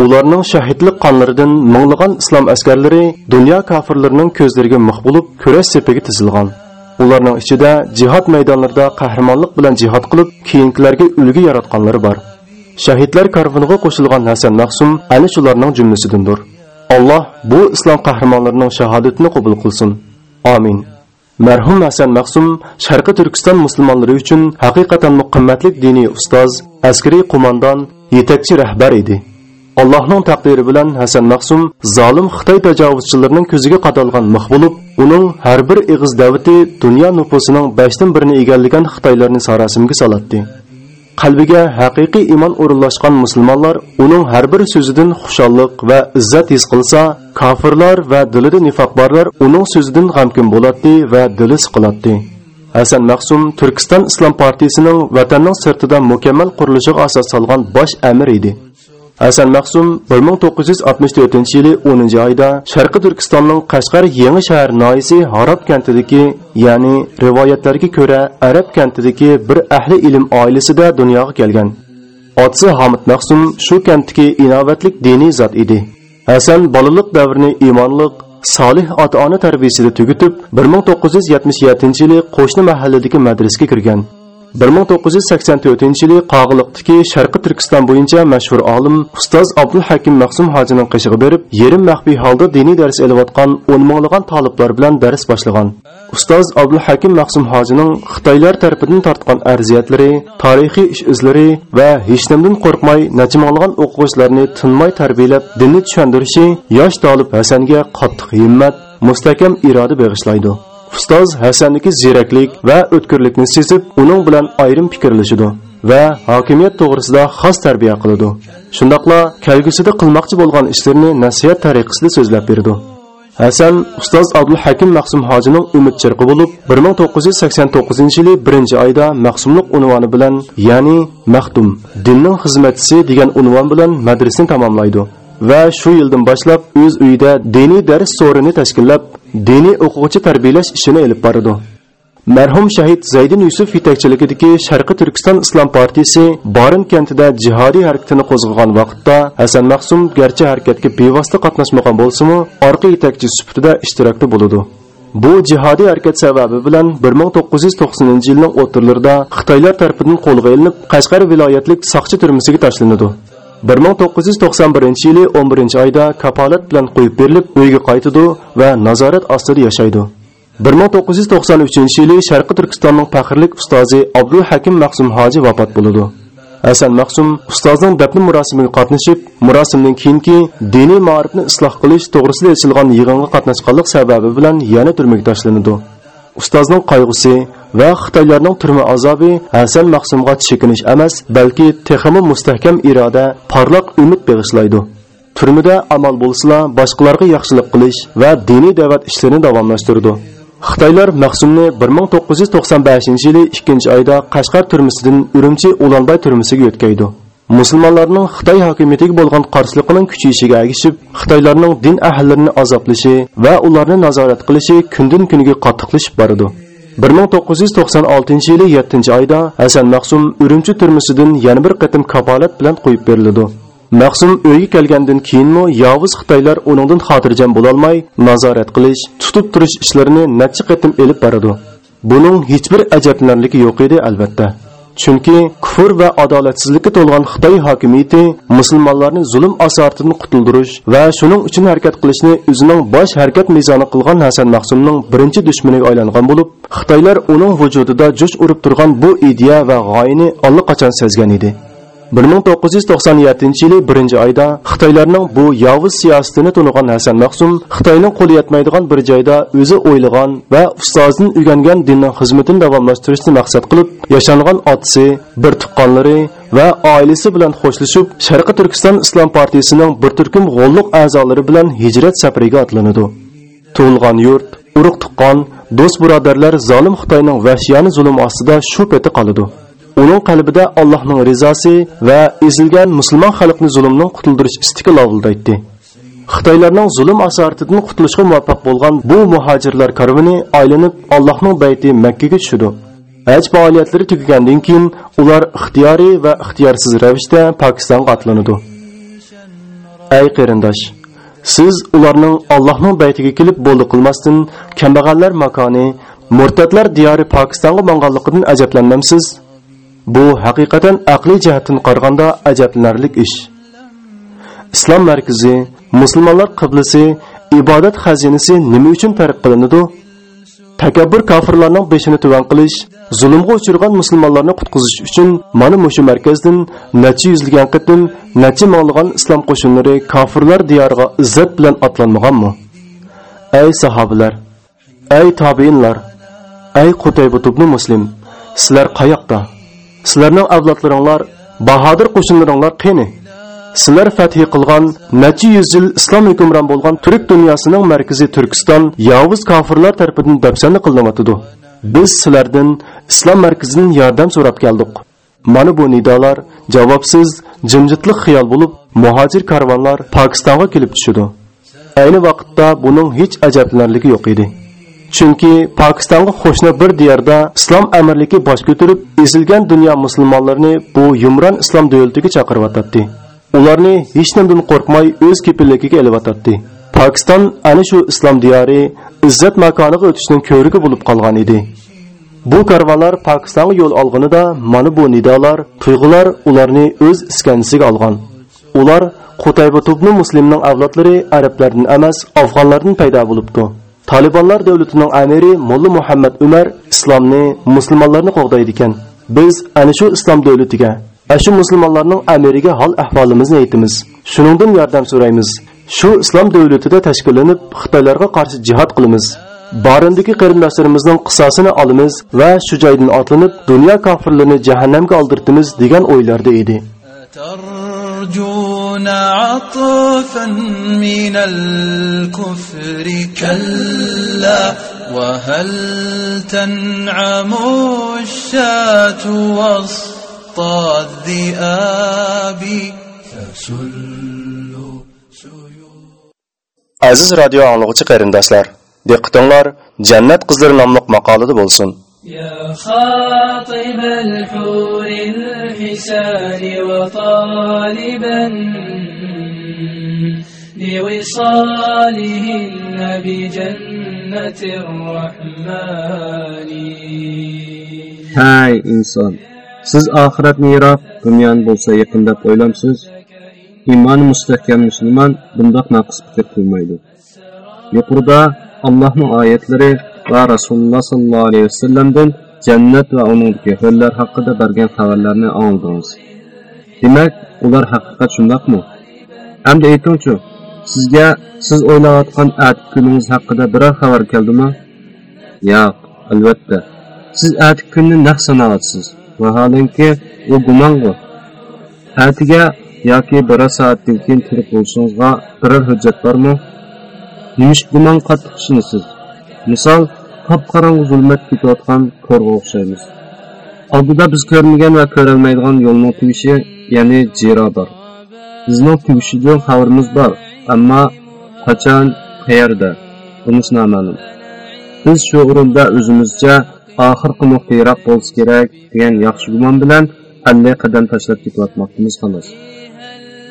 Ularning shahidlik qonlaridan minglagan islom askarlari dunyo kofirlarining ko'zlariga mix bo'lib, kurash sepiga tizilgan. Ularning ichida jihod maydonlarida qahramonlik bilan jihod qilib, keyingilarga ulgu yaratganlari bor. Shahidlar karvoniga qo'shilgan Hasan mahsum ana shularning jumlasidandir. Alloh bu islom qahramonlarining shahodatini qabul qilsin. Amin. Marhum Hasan mahsum Sharqi Turkiston musulmonlari uchun haqiqatan qimmatli diniy ustoz, askariy qo'mondon, yetakchi rahbar edi. Allohning taqdiri bilan Hasan Maqsum zolim Xitoy tajovuzchilarining ko'ziga qadalgan mix bo'lib, uning har bir ig'iz davati dunyo nufusining 5 dan birini egallagan Xitoylarni sarosimga solatdi. qalbiga haqiqiy iymon o'rinlashgan musulmonlar uning har bir so'zidan xushalliq va izzat his qilsa kofirlar va dilida nifoq borlar uning so'zidan g'amkin bo'ladi va dili siqiladi hasan maqsum turkiston islom partiyasining vatanning sirtida mukammal qurilishiga asos solgan bosh amir edi Hasan Maqsum 1964 yili 10 oyda Sharqi Turkistonning Qashqar yangi shahar noyisi Harab kentidagi, ya'ni rivoyatlarga ko'ra Arab kentidagi bir ahli ilm oilasida dunyoga kelgan. Otasi Hamid Maqsum shu kentdagi inovatlik diniy zot edi. Hasan bolalik davrini iymonliq, solih ota-ona tarbiyasida tugutib, 1977 yili qo'shni mahalladagi madrasaga kirgan. 1984 yili Qog'iliqdagi Sharqi Turkiston bo'yicha mashhur olim ustoz Abdul Hakim Maqsum hojining qishig'i berib, yerim maxfiy holda diniy dars olayotgan 10 minglagan taliblar bilan dars boshlagan. Ustoz Abdul Hakim Maqsum hojining Xitoylar tarafidan tortgan arziyatlari, tarixiy ish izlari va hech nimadan qo'rqmay najmolgan o'quvchilarni tinmay tarbiyalab, dinni tushundirishi yosh talib Hasanga qattiq himmat, mustahkam iroda bag'ishlaydi. Ustoz hasanniki ziyraklik va o'tkirlikni sezib uning bilan ayrim fikrlashidi va hokimiyat to'g'risida xos tarbiya qiladi. Shundoqla kelgusida qilmoqchi bo'lgan ishlarini nasihat tariqasida so'zlab berdi hasan ustoz abdul hakim maqsum hojining umid chirqi bo'lib 1989 yili 1 oyda maqsumlik unvoni bilan ya'ni maxdum dinning xizmatchisi degan unvon bilan madrasani tamomlaydi. Va shu yildan boshlab o'z uyida diniy dars so'rini tashkillab diniy o'quvchi tarbiyalash ishini olib boradi. Marhum shahid zaydin yusuf yetakchiligidagi sharqiy turkiston islom partiyasi borin kentida jihodiy harakatini qo'zg'agan vaqtda hasan maqsum garchi harakatga bevosita qatnashmagan bo'lsimi orqa yetakchi sifatida ishtirokda bo'ladi. Bu jihodiy harakat sababi bilan 1990 yilning o'rtalarida xitoylar tarafidan qo'lga ilinib qashqar viloyatlik soqchi turmasiga tashlanadi. 1991 yili 11 oyda kapolat bilan qo'yib berilib uyga qaytadi va nazorat ostida yashaydi 1993 yili sharqi turkistonning faxrlik ustozi abdul hakim maqsum hoji vafot bo'ladi asan Maqsum ustozning dafn murosimiga qatnashib, murosimdan keyingi diniy ma'rifni isloh qilish to'g'risida ochilgan yig'inga qatnashganlik sababi bilan yana turmaga tashlanadi. Ustozning qayg'usi va Xitoylarning turma azobi Hasan Maqsumga chekinish emas, balki texmi mustahkam iroda, porloq umid bag'ishlaydi. Turmada amal bo'lsa, boshqalarga yaxshilik qilish va diniy da'vat ishlarini davomlashtirdi. Xitoylar Maqsumni 1995 yili 2 oyda Qashqar turmisidan Urumchi Ulanbay turmisiga o'tkaydi. Musulmonlarning Xitoy hokimiyatiga bo'lgan qarshiligining kuchayishiga agishib Xitoylarning din ahllarini azoblashi va ularni nazorat qilishi kundan-kunga qattiqlashib boradi. 1996 yili 7 oyda Hasan Maqsum Urumchi turmasidan yana bir qatim kafolat bilan qo'yib berildi. Maqsum uyga kelgandan keyinmi yovuz Xitoylar uningdan xotirjam bo'la olmay, nazorat qilish, tutib turish ishlarini necha qatim elib boradi. Buning hech bir ajablanarligi yo'q edi albatta. Chunki kufr va adolatsizlikka to'lgan Xitoy hokimiyati musulmonlarni zulm asoratidan qutuldirish va shuning uchun harakat qilishni o'zining bosh harakat mezoni qilgan Hasan Maqsumning birinchi dushmaniga aylangan bo'lib, Xitoylar uning vujudida jo'sh urib turgan bu ideya va g'oyani allaqachon sezgan edi. 1997 yili 1 oyda Xitoylarning bu yovuz siyosatini tunigan Hasan Maqsum Xitoyning qo'li yetmaydigan bir joyda o'zi o'ylagan va ustozdan o'rgangan dinning xizmatini davomlashtirishni maqsad qilib, yashangan otasi, bir tuqqanlari va oilasi bilan xo'shlashib, Sharqi Turkiston Islom partiyasining bir turkum g'olliq a'zolari bilan hijrat safariga otlanadi. Tug'ilgan yurt, urug' tuqqan, do'st birodarlar zolim Xitoyning vahshiyona zulm ostida shu peti qoladi. Uning qalbida Allohning rizosi va ezilgan musulmon xalqni zulmdan qutuldirish istiki lovuldaydi. Xitoylarning zulm asoratidan qutulishga muvaffaq bo'lgan bu muhojirlar karvoni aylanib Allohning bayti Makkaga tushdi. Haj faoliyatlari tugagandan keyin ular ixtiyoriy va ixtiyorsiz ravishda Pokistonga otlanadi. Ey qarindosh, siz ularning Allohning baytiga kelib bo'ldi qilmasdan kambag'allar makoni, murtadlar diyori Pokistonga manganligidan ajablanmamsiz? Bu haqiqatan aqliy jihatdan qaraganda ajablanarli ish. Islom markazi, musulmonlar qiblasi, ibodat xazinasi nima uchun farq qilinadi? Takabbur kofirlarning beshini tuvan qilish, zulmga uchirgan musulmonlarni qutqizish uchun mana mushu markazdan nacha yuzlagan qitim, nacha minglagan islom qo'shinlari kofirlar diyoriga izzat bilan otlanmaganmi? Ey sahobalar, ey tabiinlar, ey Qutayba Muslim, sizlar qayoqda? Sizlarning avlodlaringlar bahodir qo'shinlaringlar qani sizlar fath qilgan necha yuz yil islom hukmron bo'lgan turk dunyosining markazi turkiston yovuz kofirlar tarafidan dafsana qilinayotidi. Biz sizlardan islom markazidan yordam so'rab keldik. Mana bu nidolar javobsiz jimjitlik xiyol bo'lib muhojir karvonlar pokistonga kelib tushadi ayni vaqtda buning hech ajablanarligi yo'q edi. Chunki pokistonga qo'shni bir diyorda islom amirligi bosh ko'tarib ezilgan dunyo musulmonlarini bu yumron islom davlatiga chaqiryotdi ularni hech nimadan qo'rqmay o'z kepilligiga ilyotdi pokiston ana shu islom diyori izzat makoniga o'tishning ko'rigi bo'lib qolgan edi. Bu karvonlar pokistonga yo'l olganida mana bu nidolar tuyg'ular ularni o'z iskanisiga olgan. Ular qutaybatubni muslimning avlodlari arablardan emas afg'onlardan paydo bo'libdi. Talibanlar davlatining amiri Molla Muhammad Umar islomni, musulmonlarni qo'g'daydi ekan. Biz ana shu islom davlatiga, shu musulmonlarning amiriga hol ahvolimizni aytamiz. Shuningdan yordam so'raymiz. Shu islom davlatida tashkillanib, Xitoylarga qarshi jihad qilamiz. Barindagi qarindoshlarimizning qisosini olamiz va shu joydan otlanib, dunyo kofirlarini jahannamga oldirtimiz degan o'ylarda edi. يكون عطفا من الكفر كلا وهل تنعم الشاة وسط الذئاب فسل Aziz radio anlıqçı qərindaşlar, diqqətinizlər Cənnət qızları namlıq məqalədə bolsun. يا خاطب الحور الحسان وطالبا لوصالهن بجنة الرحمن Hay inson, siz oxiratni yiroq, dunyoni bo'lsa yaqin deb o'ylamsiz? Iymoni mustahkam musulmon bundoq naqs fikr qilmaydi. Yuqorida Allohning oyatlari va Rasululloh sollallohu alayhi vasallamdan jannat va uningdagi ho'llar haqida bergan xabarlarni angladingiz. demak ular haqiqat shundoqmi? Hamda aytingchi sizga siz o'ylayotgan atik kuningiz haqida biror xabar keldimi? Yo'q albatta. Siz atik kunni naq sanayapsiz vaholanki u gumongu. Atiga yoki biror soatdan keyin turib bo'lishingizga biror hujjat bormi? Nimish gumon qattiq ishonasiz misol qop zulmat ketayotgan ko'rga o'xshaymiz. Oldida biz ko'rmagan va ko'rolmaydigan yo'lning tugishi ya'ni jiro bor. Bizning tugishidan xabarimiz bor ammo qachon qayerda bunisi noma'lum biz shu o'rinda o'zimizcha oxirgi nuqta yiroq bo'lsa kerak degan yaxshi gumon bilan allay qadam tashlab ketayotmoqdamiz xolos.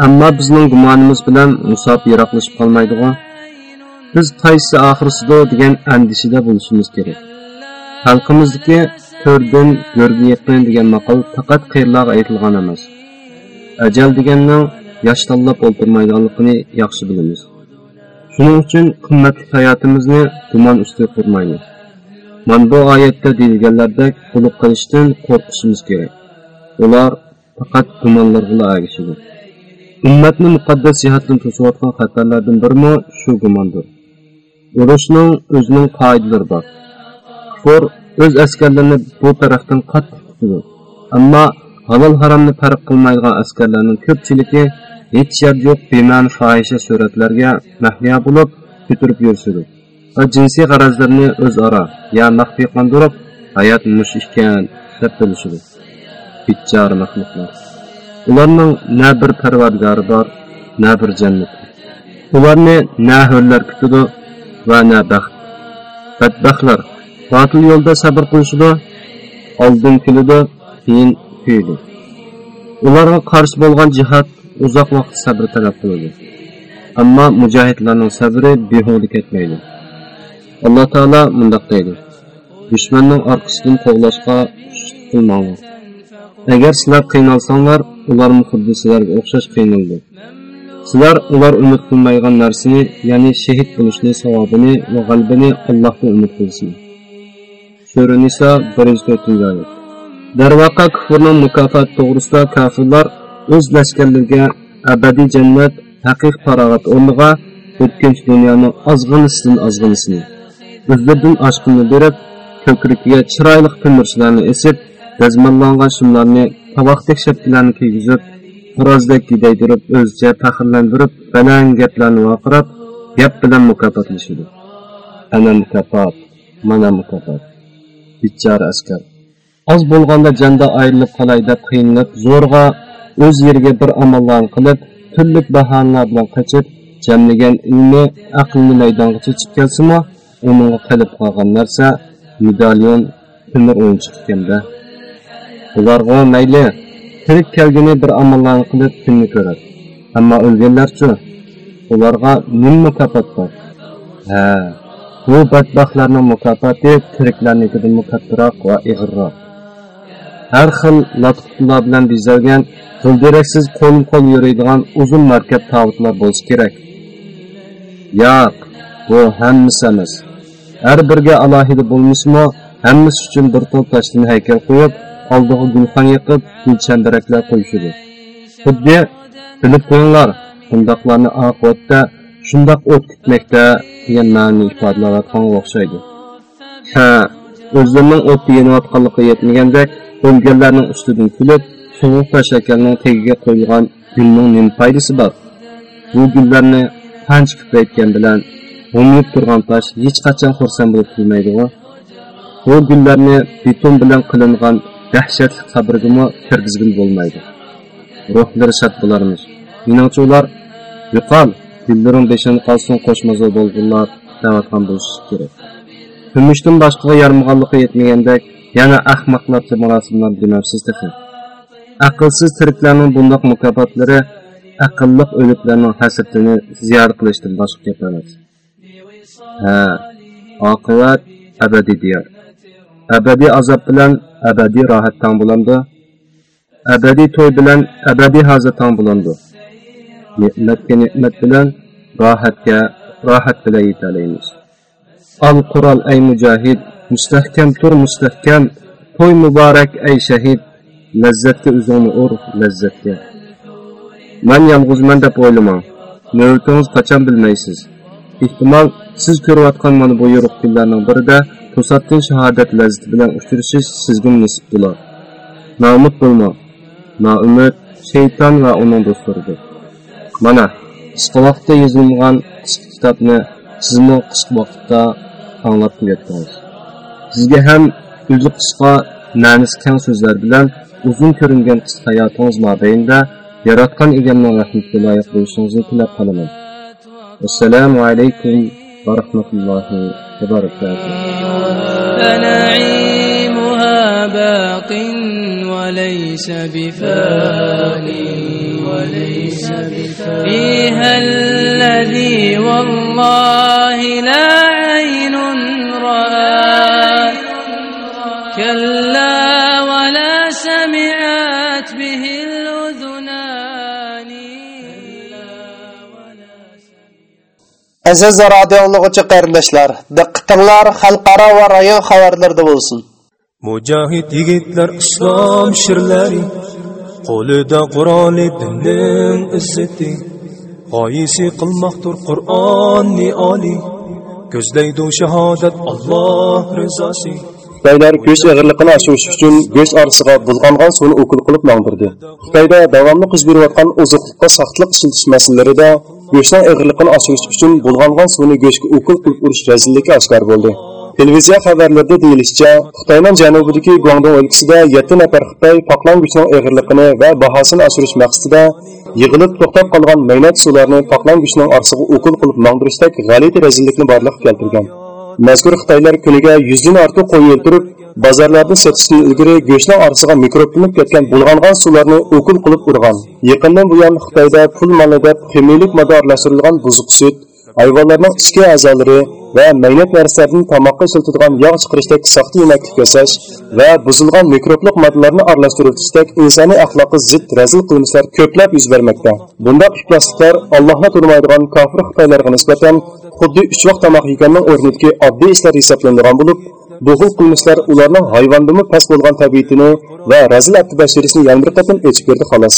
Ammo bizning gumonimiz bilan musob yiroqlashib qolmaydigu biz qaysi oxirisido degan andishida bo'lishimiz kerak. Xalqimizdagi ko'rdim go'rga yaqin degan maqol faqat qiyirlarga aytilgan emas. Ajal deganning yosh tanlab o'ltirmaydiganligini yaxshi bilamiz. Shuning uchun qimmatli hayotimizni gumon ustiga qurmaymiz. Mana bu oyatda deyilganlardek qulluq qilishdan qo'rqishimiz kerak. Ular faqat gumonlarga ergashadi ummatni muqaddas jihatdan to'sayotgan xatarlardan birimi shu gumondir. Urushning o'zining qoidalari bor. Kufr o'z askarlarini bu tarafdan qattiq tutadi. Ammo halol haromni farq qilmaydigan askarlarning ko'pchiligi hech yer yo'q bema'ni fohisha suratlarga mahliya bo'lib ko'tirib yurishadi. Va jinsiy g'arazlarni o'zaro yo maxfiy qondirib hayot mush ekan deb bilishadi bichora maxluqlar. Ularning na bir parvardigori bor na bir jannat ularni na ho'llar kutadi va na baxt. Badbaxtlar botil yo'lda sabr qilishidi oldin kulidi keyin kuydi ularga qarshi bo'lgan jihad uzoq vaqt sabr talab qiladi. Ammo mujohidlarning sabri behuda ketmaydi. Alloh taolo mundoq deydi. Dushmanning orqasidan qo'g'lashga qilmanglar. Agar sizlar qiynalsanglar ular xuddi sizlarga o'xshash qiynaldi sizlar ular umid qilmaydigan narsani ya'ni shahid bo'lishni savobini va g'albini allohdan umid qilsizlar sura niso birinchi to'rtinchi oyat. Darvaqa kufrning mukofoti to'g'risida kafirlar o'z lashkarlariga abadiy jannat haqiqiy farog'at o'rniga o'tkinchi dunyoning ozg'inisidan ozg'inisini o'zlaridan oshqinni berib ko'krigiga chiroyli ko'mirchilarni esib dazmollangan shimlarni tovoqdek shapkalarni kiygizib xo'rozdek gidaydirib o'zicha faxrlantirib baland gaplarni vaqirab gap bilan mukofotlashadi. Ana mukofot mana mukofot. Bichora askar. Oz bo'lganda janda ayrilib qolay deb qiynalib zo'rg'a o'z yeriga bir amallarni qilib turli bahonalar bilan qochib jamlagan ilmi aqlni maydonga chechib kelsimi uningga qilib qolgan narsa medalion temir o'yinchiq ekanda ularga mayli. Tirik kelgini bir amallarni qilib kunni ko'radi. Ammo o'lganlarchi ularga nim mukofot bor. Ha bu badbaxtlarni mukofoti tiriklarnikidan mukattiroq va ig'irroq. Har xil latqutlar bilan bezalgan g'ildiraksiz qo'l qo'l yuradigan uzun markab tavutlar bo'lishi kerak. Yo'q bu hammasi emas har biriga alohida bo'lmasmi hammasi uchun bir to'l toshdan haykal qo'yib oldiga gulxon yiqib gulchambaraklar qo'yishadi. Xuddi bilib qo'yinglar bundoqlarni oqibatda shundoq o't kutmoqda degan ma'noni ifodalayotganga o'xshaydi. Ha o'zlarining o'tda yonayotganligi yetmagandek o'lganlarning ustidan kulib sovuq va shakarning tagiga qo'yilgan gulning nima foydasi bor? Bu gullarni qancha ko'paytgan bilan g'umib turgan tosh hech qachon xursand bo'lib kulmaydigu bu gullarni beton bilan qilingan dahshatli qabrgimi kirgizgil bo'lmaydi. Ruhlari shod bo'larmiz menimcha ular yo'qol gullaring beshini qolsin qo'shmazo bo'lgunlar deyotgan bo'lishi kerak. Kumushdan boshqaga yarmaganligi yetmagandek yana ahmoqlarcha marosimlar demabsiz tehi aqlsiz tiriklarning bundoq mukofotlari aqlliq o'liklarning hasratini ziyorat qilishdan boshqa gap emas. Ha oqibat abadiy diyor abadiy azob bilan abadiy rahattan tang bo'landi abadiy to'y bilan abadiy hazil tang bo'landi ne'matga ne'mat bilan rohatga rohat bilan yetalaymiz al qurol ay mujahid mustahkam tur mustahkam. To'y muborak ay shahid. Lazzatga o'zingni ur lazzatga. Man yolg'izman deb o'ylamang. Navbatingiz qachon bilmaysiz? Ehtimol siz ko'rayotgan mana bu yorug' kunlarning birida to'satdan shahodat lazzati bilan uchrashish sizga nasib bo'lar nomid bo'lmang noumid shayton va uning do'stlaridir. Mana qisqa vaqtda yozilgan qisqa kitobni sizmi qisqa vaqtda anglab tugatdingiz sizga ham o'zi qisqa ma'nisi kang so'zlar bilan uzun ko'ringan qisqa hayotingiz mobaynida yaratgan egamning rahmatiga loyiq bo'lishingizni tilab qolaman. Assalomu alaykum rahmatullohi va barakatuh فنعيمها باق وليس بفاني وليس بفاني. فيها الذي والله لا Aziz radio anlıqçı qarindoshlar, diqqətinglər xalqaro va rayon xabarlarida bo'lsin. Mujohid yigitlar islom shirlari qo'lida Qur'oni dinning izzati g'oyisi qilmoqdir Qur'onni oli ko'zlaydi shahodat Alloh rizosi Xitoylar go'sht og'irligini oshirish uchun go'sht orasiga bulg'angan suvni o'kul qilib mangdirdi. Xitoyda davomli qiz berayotgan oziqlikqa saqliq ishiltish masalalarida go'shtning og'irligini oshirish uchun bulg'angan suvni go'shtga o'kul qilib urish razilligi oshkor bo'ldi. Televiziya xabarlarida deyilishicha, Xitoyning janubidagi Guangdong o'lkasida yetti nafar Xitoy paqlangichning og'irligini va bahosini oshirish maqsadida yig'ilib to'xtab qolgan maynat suvlarni paqlangichning orasiga o'kul qilib mangdirishdek g'alati razillikni borliq keltirgan. Mazkur Xitoylar kuniga yuzdan ortiq qo'y o'ltirib, bozorlarda sotishdan ilgari go'shtning orasiga mikroblanib ketgan bulg'angan suvlarni o'kul qilib urgan. Yaqindan buyon Xitoyda pul moli deb ximiylik modda aralashtirilgan buzuq sut, hayvonlarning ichki a'zolari va maynat narsalardan tomoqqa siltadigan yog' chiqarishdek soxta yemaklik yasash va buzilgan mikroblik moddalarni aralashtirishdek insoniy axloqqa zid razil qilmishlar ko'plab yuz bermoqda. Bundaq iflosliklar Allohni tanimaydigan kofir Xitoylarga nisbatan xuddi uch vaqt tomoq yeganning o'rnidagi oddiy ishlar hisoblanadigan bo'lib, bu xil qilmishlar ularning hayvondimi past bo'lgan tabiatini va razil aqti bashirisini yana bir qatim echib berdi xolos.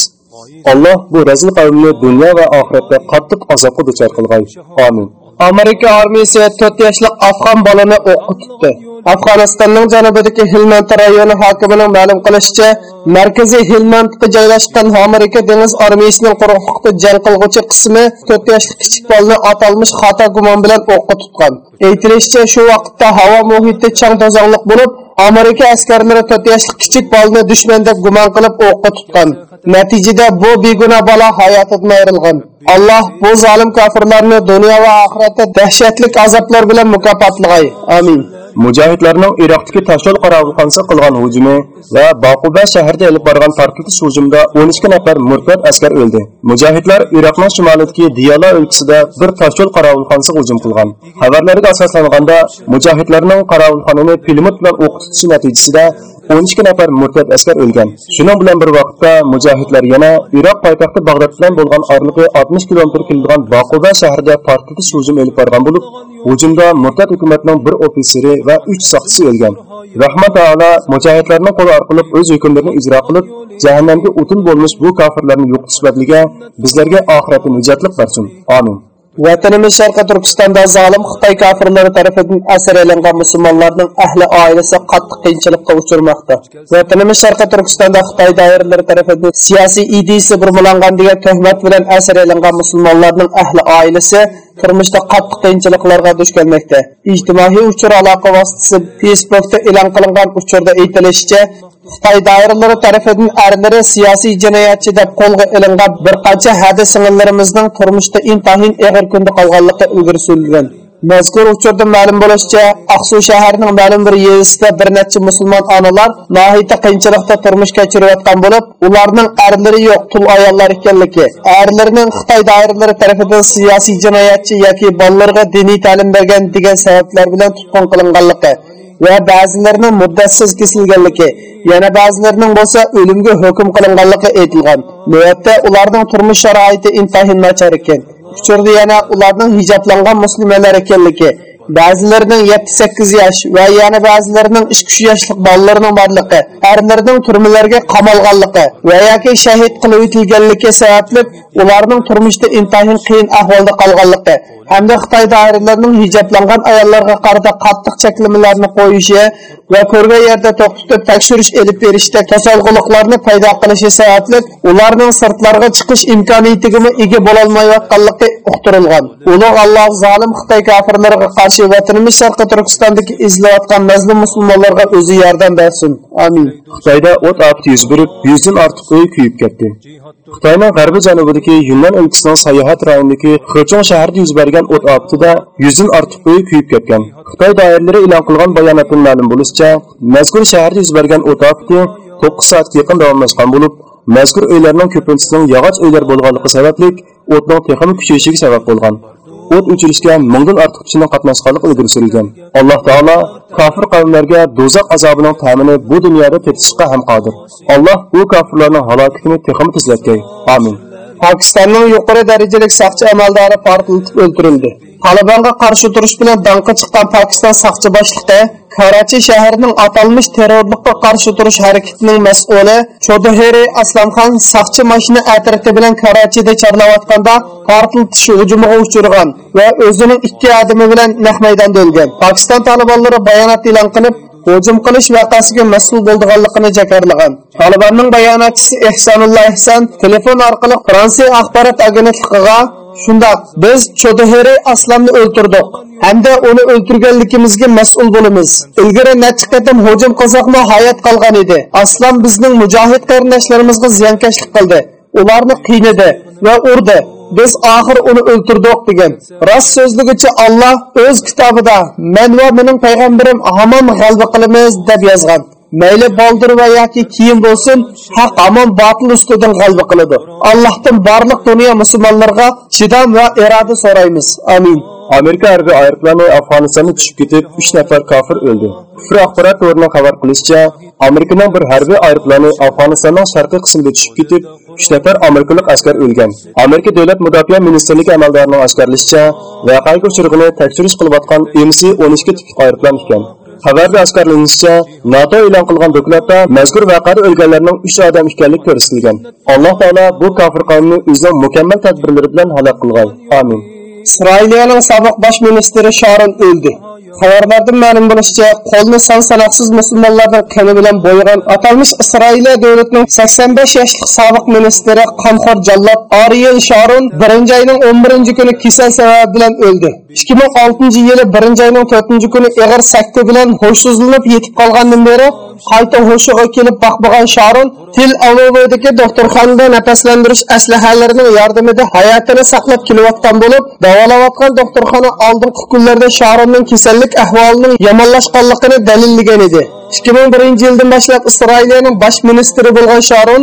Alloh bu razil qavmni dunyo va oxiratda qattiq azobga duchor qilgay. Amin. Amerika armiyasi to'rt yoshli afg'on bolani o'qqa tutdi. Afg'onistonning janubidagi Hilmand rayoni hokimining ma'lum qilishicha, markaziy Hilmandga joylashgan Amerika dengiz armiyasining quruqlikda jang qilg'uchi qismi to'rt yoshli kichik bolani atalmish xato gumon bilan o'qqa tutgan. Aytilishicha, shu vaqtda havo muhiti chang to'zonliq bo'lib, Amerika askarlari to'rt yoshli kichik bolani dushman deb gumon qilib o'qqa tutgan. Natijada bu beguna bola hayotidan ayrilgan. Alloh bu zolim kofirlarni dunyo va oxiratda dahshatli azoblar bilan mukofotlagay. Amin. Mujohidlarning Iroqdagi Toshyo'l qorovulxonasi qilgan hujumi va Baquba shahrida olib borgan portlatish hujumida 12 nafar murtad askar o'ldi. Mujohidlar Iroqning shimolidagi Diyala o'lkasida bir Toshyo'l qorovulxonasiga hujum qilgan. Xabarlarga asoslanganda, mujohidlarning qorovulxonani pulemyot bilan o'q tutishi natijasida 12 nafar murtad askar o'lgan. Shuning bilan bir vaqtda mujohidlar yana Iroq poytaxti Bag'dod bilan bo'lgan orlig'i 60 kilometr keladigan Baquba shahrida portlatish hujum olib borgan bo'lib, hujumda murtad hukumatning bir ofitseri va 3 soqchisi o'lgan. Rahmat taolo mujohidlarning qo'li orqali o'z hukmlarini ijro qilib, jahannamga o'tin bo'lmish bu kofirlarni yo'q badliga bizlarga oxiratni nijotlik bersin. Amin. Vatanimiz Sharqi Turkistonda zolim Xitoy kofirlari tarafidan asir elingan musulmonlarning ahli oilasi qattiq qiyinchilikqa uchirmoqda. Vatanimiz Sharqi Turkistonda Xitoy doiralari tarafidan siyosiy idisi burmalangan degan tuhmat bilan asir elingan musulmonlarning ahli oilasi turmushda qattiq qiyinchiliklarga duch kelmoqda. Ijtimoiy uchur aloqa vositasi Facebookda e'lon qilingan uchurda aytilishicha, Xitoy doiralari tarafidan erlari siyosiy jinoyatchi deb qo'lga ilingan bir qancha hadi singillarimizning turmushda intahin og'ir kunda qolganligi ilgari surilgan. Mazkur uchurda ma'lum bo'lishicha, Aqsu shahrining ma'lum bir yerisida bir necha musulmon onalar nohiyta qiyinchilikda turmush kechirayotgan bo'lib, ularning erlari yo'q, tul ayollar ekanligi, erlarining Xitoy doiralari tomonidan siyosiy jinoyatchi yoki bolalarga diniy ta'lim bergan degan sabablar bilan tutqun qilinganligi va ba'zilarining muddatsiz kesilganligi, yana ba'zilarining bo'lsa o'limga hukm qilinganligi aytilgan. Navbatda ularning turmush sharoiti intahin nachar ekan. Uchurda yana ularning hijoblangan musulmonlar ekanligi, ba'zilarining 7-8 yosh va yana ba'zilarining 2-3 yoshlik bolalarining borligi, arlarning turmalarga qamalganligi va yoki shahid qilib o'tilganligi sababli ularning turmushda intayin qiyin ahvolda qolganligi hamda Xitoy doiralarining hijoblangan ayollarga qarata qattiq cheklamalarni qo'yishi va ko'rgan yerda to'xtatib tekshirish elib berishda kasalxonalarni paydo qilishi sababli ularning sirtlarga chiqish imkoniyatiga ega bo'lolmayotganligi uqtirilgan. Ulug' Alloh zolim Xitoy kofirlariga qarshi vatanimiz Sharqi Turkistondagi izlayotgan mazlum musulmonlarga o'zi yordam bersin. Amin. Xitoyda o't afti yuz berib, 100 dan ortiq uy kuyib ketdi. Xitoyning g'arbiy janubidagi Yunnan o'lkasining sayohat rayonidagi xochong shahrida yuz bergan o't aftida 100 dan ortiq uy kuyib ketgan. Xitoy doiralari e'lon qilgan bayonotdan ma'lum bo'lishicha, mazkur shaharda yuz bergan o't afti 9 soatga yaqin davomlashgan bo'lib, mazkur uylarning ko'pinchasining yog'och uylar bo'lganligi sababli o'tning texim kuchayishiga sabab bo'lgan. O't o'chirishga mingdan ortiq kishining qatnashganligi ilgari surilgan alloh taolo kofir qavmlarga do'zax azobining ta'mini bu dunyoda tetishga ham qodir. Alloh bu kofirlarning halokatini texmi tezlatgay amin. Pokistonning yuqori darajalik saqchi amaldori portlatib o'ldirildi. Taliban'a qarşı duruş bilan danqa çıxan Pakistan saxçı başlığı Karachi şəhərinin atalmış terrorluğa qarşı duruş hərəkətinin məsulı Chodhary Aslanxan saxçı maşını ətrafı bilan Karachidə çarlavatqanda partlatış hücumuğa uçurğan və özünün iki adımı bilan nəh meydanda ölgən. Pakistan Talibanları bəyanat elan qılıb hujum qilish vaqasiga mas'ul bo'lganligini jakarlagan. Talibanning bayonotchisi Ehsonulloh Ehson telefon orqali Fransiya axborot agentligiga shundoq biz Chodheri Aslamni o'ldirdik hamda uni o'ldirganligimizga mas'ul bo'lamiz. Ilgari necha qadam hujum qilsaqmi hayot qolgan edi. Aslam bizning mujohid qarindoshlarimizga ziyonkashlik qildi. Ularni qiynadi va urdi. Biz oxir uni o'ltirdik degan. Rost so'zligicha Alloh o'z kitobida men va mening payg'ambarim hamon g'alba qilamiz deb yozgan. Mayli boldir va yoki keyin bo'lsin haq hamon botil ustidan g'alba qiladi. Allohdan barliq dunyo musulmonlarga chidam va iroda so'raymiz. Amin. Amerika harbiy aeroplani Afg'onistonga tushib ketib, 3 nafar kofir o'ldi. Kufr axborot o'rni xabar qilishicha, Amerikaning bir harbiy aeroplani Afg'onistonning sharqiy qismida tushib ketib, 3 nafar amerikalik askar o'lgan. Amerika davlat mudofaa ministrligi amaldorining oshkorlashicha, voqeaga uchirg'ini tekshirish qilayotgan MC-12 tipli aeroplan ekan. Xabarda oshkorlanishicha, NATO e'lon qilgan dokladda mazkur voqeada o'lganlarning 3 odam ekanligi ko'rsatilgan. Alloh taolo bu kofir qavmni o'zining mukammal tadbirlari bilan halok qilgan. Amin. İsrailiyanın sobiq bosh ministri Sharon o'ldi. Xabarlardan ma'lum bo'lishicha, qo'lni son sanoqsiz musulmonlarning qoni bilan bo'ygan atalmish Isroiliya davlatining 85 yoshlik sobiq ministri qonxo'r jallob Ariel Sharon 1-oyning 11-kuni kasal sababi bilan o'ldi. 2006-yili 1-oyning 4-kuni ig'ir sakti bilan hushsizlanib yetib qolgandan beri qayta hushiga kelib boqmagan Sharon Til Avovdagi doktorxonada nafaslantirish aslahalarining yordamida hayotini saqlab kelayotgan bo'lib, davolayotgan doktorxona oldingi kunlarda Sharonning kasallik ahvolining yomonlashganligini dalillagan edi. 2001-yildan boshlab Isroiliyaning bosh ministri bo'lgan Sharon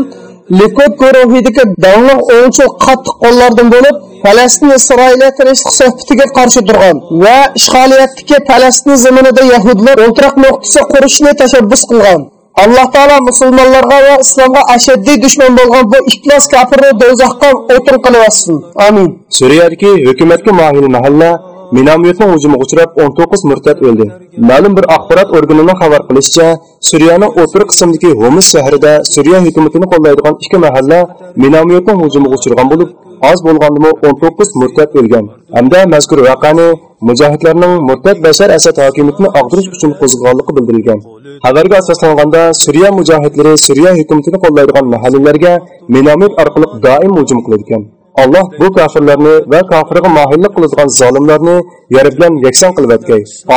Likud guruhidagi davlat o'yinchi qattiq qo'llardan bo'lib, Falastin Isroiliya tinchlik suhbatiga qarshi turgan va ishg'oliyatdagi Falastin zaminida yahudlar o'ltiraq nuqtasi qurishni tashabbus qilgan. alloh taolo musulmonlarga va islomga ashaddiy dushman bo'lgan bu iflos kofirni do'zaxga o'tin qilyotsin amin suriyadagi hukumatga mohil mahalla minomyotning hujumiga uchrab 19 murtad o'ldi. Ma'lum bir axborot organining xabar qilishicha suriyaning o'tir qismidagi Homs shahrida suriya hukumatini qo'llaydigan ikki mahalla minomyotning hujumiga uchragan bo'lib oz bo'lgandimi 19 murtad o'lgan. Hamda mazkur voqeani mujohidlarning murtad bashar asad hokimiyatini og'dirish uchun qo'zg'alganligi bildirilgan. Xabarga asoslanganda suriya mujohidlari suriya hukumatini qo'llaydigan mahallalarga minomyot orqali doim hujum qiladigan. Allah alloh bu kofirlarni va kofirga mohillik qiladigan zolimlarni yer bilan yakson qilib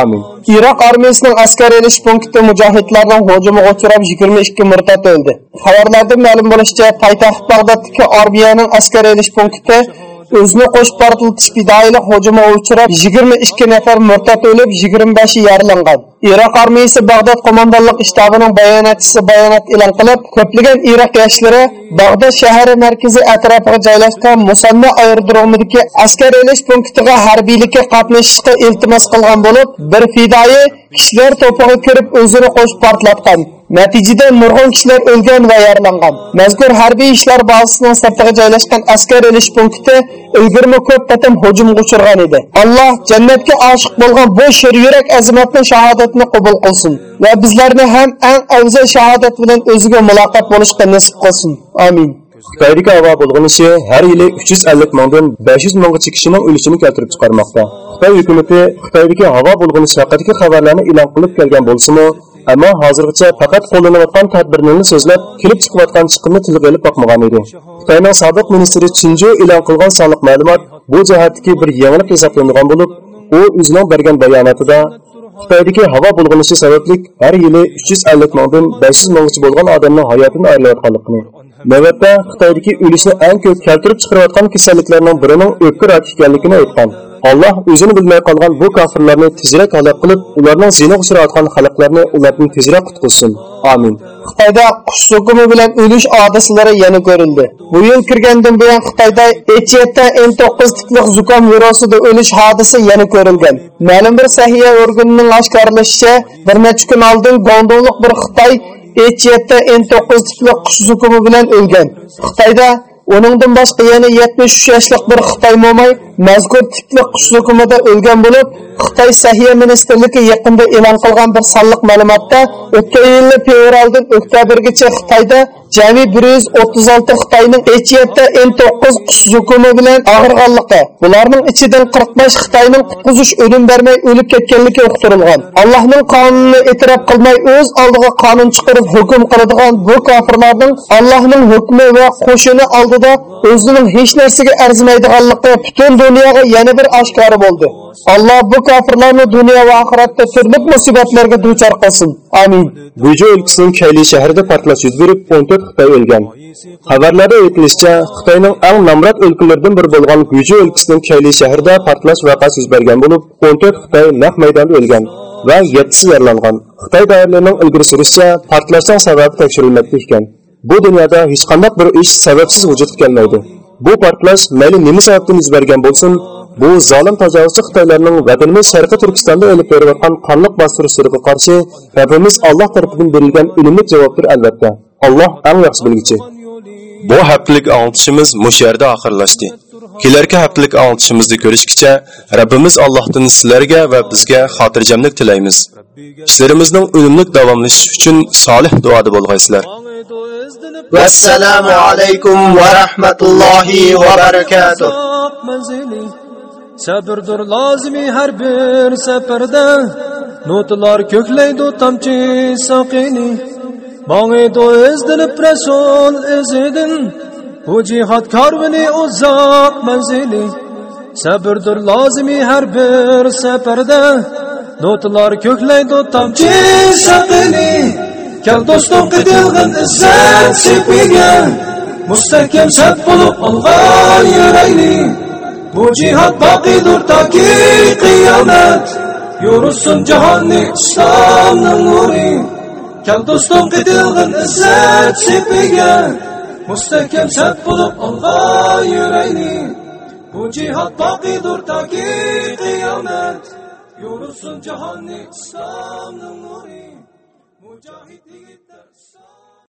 amin. Iroq armiyasining askar elish punkti mujohidlarning hujumiga uchrab 22 murtad o'ldi. Xabarlarda ma'lum bo'lishicha poytaxt bag'doddagi armiyaning askar elish punkti o'zini qo'shib portlatish fidoyilik hujumiga uchrab 22 nafar murtad o'lib 25 yaralangan. Iroq armiyasi bag'dod qo'mondonlik shtabining bayonotchisi bayonot e'lon qilib ko'plagan iroq yoshlari bag'dod shahri markazi atrofiga joylashgan musanna aerodromidagi askar elish punktiga harbiylikka qatnashishga iltimos qilgan bo'lib bir fidoyi kishilar to'piga kirib o'zini qo'shib portlatgan. Natijada nurg'un kishilar o'lgan va yaralangan. Mazkur harbiy ishlar bazasining sirtiga joylashgan askar olish punkti ilgirmi ko'p qatam hujumga uchirgan edi. Alloh jannatga oshiq bo'lgan bu sher yurak azimatning shahodatini qabul qilsin va bizlarni ham eng afzal shahodat bilan o'ziga muloqot bo'lishga nasib qilsin. Amin. Xitoydagi havo bulg'anishi har yili 350 mingdan 500 minggacha kishining o'lishini keltirib chiqarmoqda. Xitoy hukumati Xitoydagi havo bulg'anishi haqidagi xabarlarni e'lon qilib kelgan bo'lsa-mu, ammo hozirgacha faqat qo'llanayotgan tadbirlarni so'zlab, kelib chiqayotgan chiqimni tilga olib boqmagan edi. Xitoyning sobiq ministri Chinju e'lon qilgan sonliq ma'lumot bu jihatdagi bir yangilik hisoblangan bo'lib, u o'zining bergan bayonotida Xitoydagi havo bulg'anishi sababli har yili 350 mingdan 500 minggacha bo'lgan odamning hayotini aylayotganligini Navbatda Xitoydagi o'lishni eng ko'p keltirib chiqarayotgan kasalliklarning birining o'pka rak ekanligini aytgan. Alloh o'zini bilmay qolgan bu kofirlarni tezroq halok qilib, ularning zinoga uchrayotgan xalqlarni ulardan tezroq qutqizsin. Amin. Xitoyda qush so'kimi bilan o'lish odislari yana ko'rildi. Bu yil kirgandan buyon Xitoyda H7N9 tipli zukam virusida o'lish hodisi yana ko'rilgan. Ma'lum bir sahiya organining oshkorlashicha, bir necha kun oldin Gondonlik bir Xitoy H7N9 tipli qush zukumi bilan o'lgan. Xitoyda Oningdan boshqa yana 73 yoshli bir Xitoy mo'may mazkur tipli qush zukumida o'lgan bo'lib, Xitoy Sahiya ministrligi yaqinda e'lon qilgan bir sonliq ma'lumotda o'tgan yil fevraldan oktyabrgacha Xitoyda jami 136 Xitoyning H7N9 qush zukumi bilan og'irganligi, bularning ichidan 45 Xitoyning qutqizish o'lim bermay o'lib ketganligi uqtirilgan. Allohning qonunini e'tirof qilmay o'z oldiga qonun chiqarib hukm qiladigan bu kofirlarning Allohning hukmi va qo'shini oldida o'zining hech narsaga arzimaydiganligi butun dunyoga yana bir oshkora bo'ldi. Alloh bu kofirlarni dunyo va oxiratda turli musibatlarga duchor qilsin. Amin. Guju o'lkasining Kayli shahrida portlash yuz berib, 14 Xitoy o'lgan. Xabarlarda aytilishicha, Xitoyning eng nomrod o'lkalaridan biri bo'lgan Guju o'lkasining Kayli shahrida portlash voqeasi yuz bergan bo'lib, 14 Xitoy naq maydonda o'lgan va 7 yaralangan. Xitoy doiralarining ilgari surishicha, portlashning sababi tekshirilmoqda ekan. Bu dunyoda hech qanday bir ish sababsiz vujudga kelmaydi. Bu portlash mayli nima sababdan yuz bergan bo'lsin, bu zolim tajovuzchi Xitoylarning vatanimiz Sharqiy Turkistonda olib berayotgan qonliq bostirishlarga qarshi Rabbimiz Alloh tomonidan berilgan unumli javobdir albatta. Alloh eng yaxshi bilguchi. Bu haftalik anglitishimiz mush yerda oxirlashdi. Kelarki haftalik anglitishimizni ko'rishgacha Rabbimiz Allohdan sizlarga va bizga xotirjamlik tilaymiz. Ishlarimizning unumli davomlashishi uchun solih duoda bo'lg'aysizlar. Vassalomu alaykum va rahmatullohi va barakatuh. Sabrdir lozimi har bir safarda? Notalar ko'klaydi tomchi soqini. Mong'idu izdilib rasul izidan. Bu jihod korvini uzoq manzili. Sabrdir lozimi har bir safarda notalar ko'klaydi tomchi saqini kal do'stim qitilg'in izzat sepiga mustahkam shart bo'lib olg'an yurayli bu jihod boqiydir toki qiyomat yursin jahonni islomning nuri. Kal do'stim qitilg'in izzat sepiga mustahkam shart bo'lib olg'an yurayli bu jihod boqiydir toki qiyomat Yunus'un cihan İslam'ın nuri. Mücahit yiğitler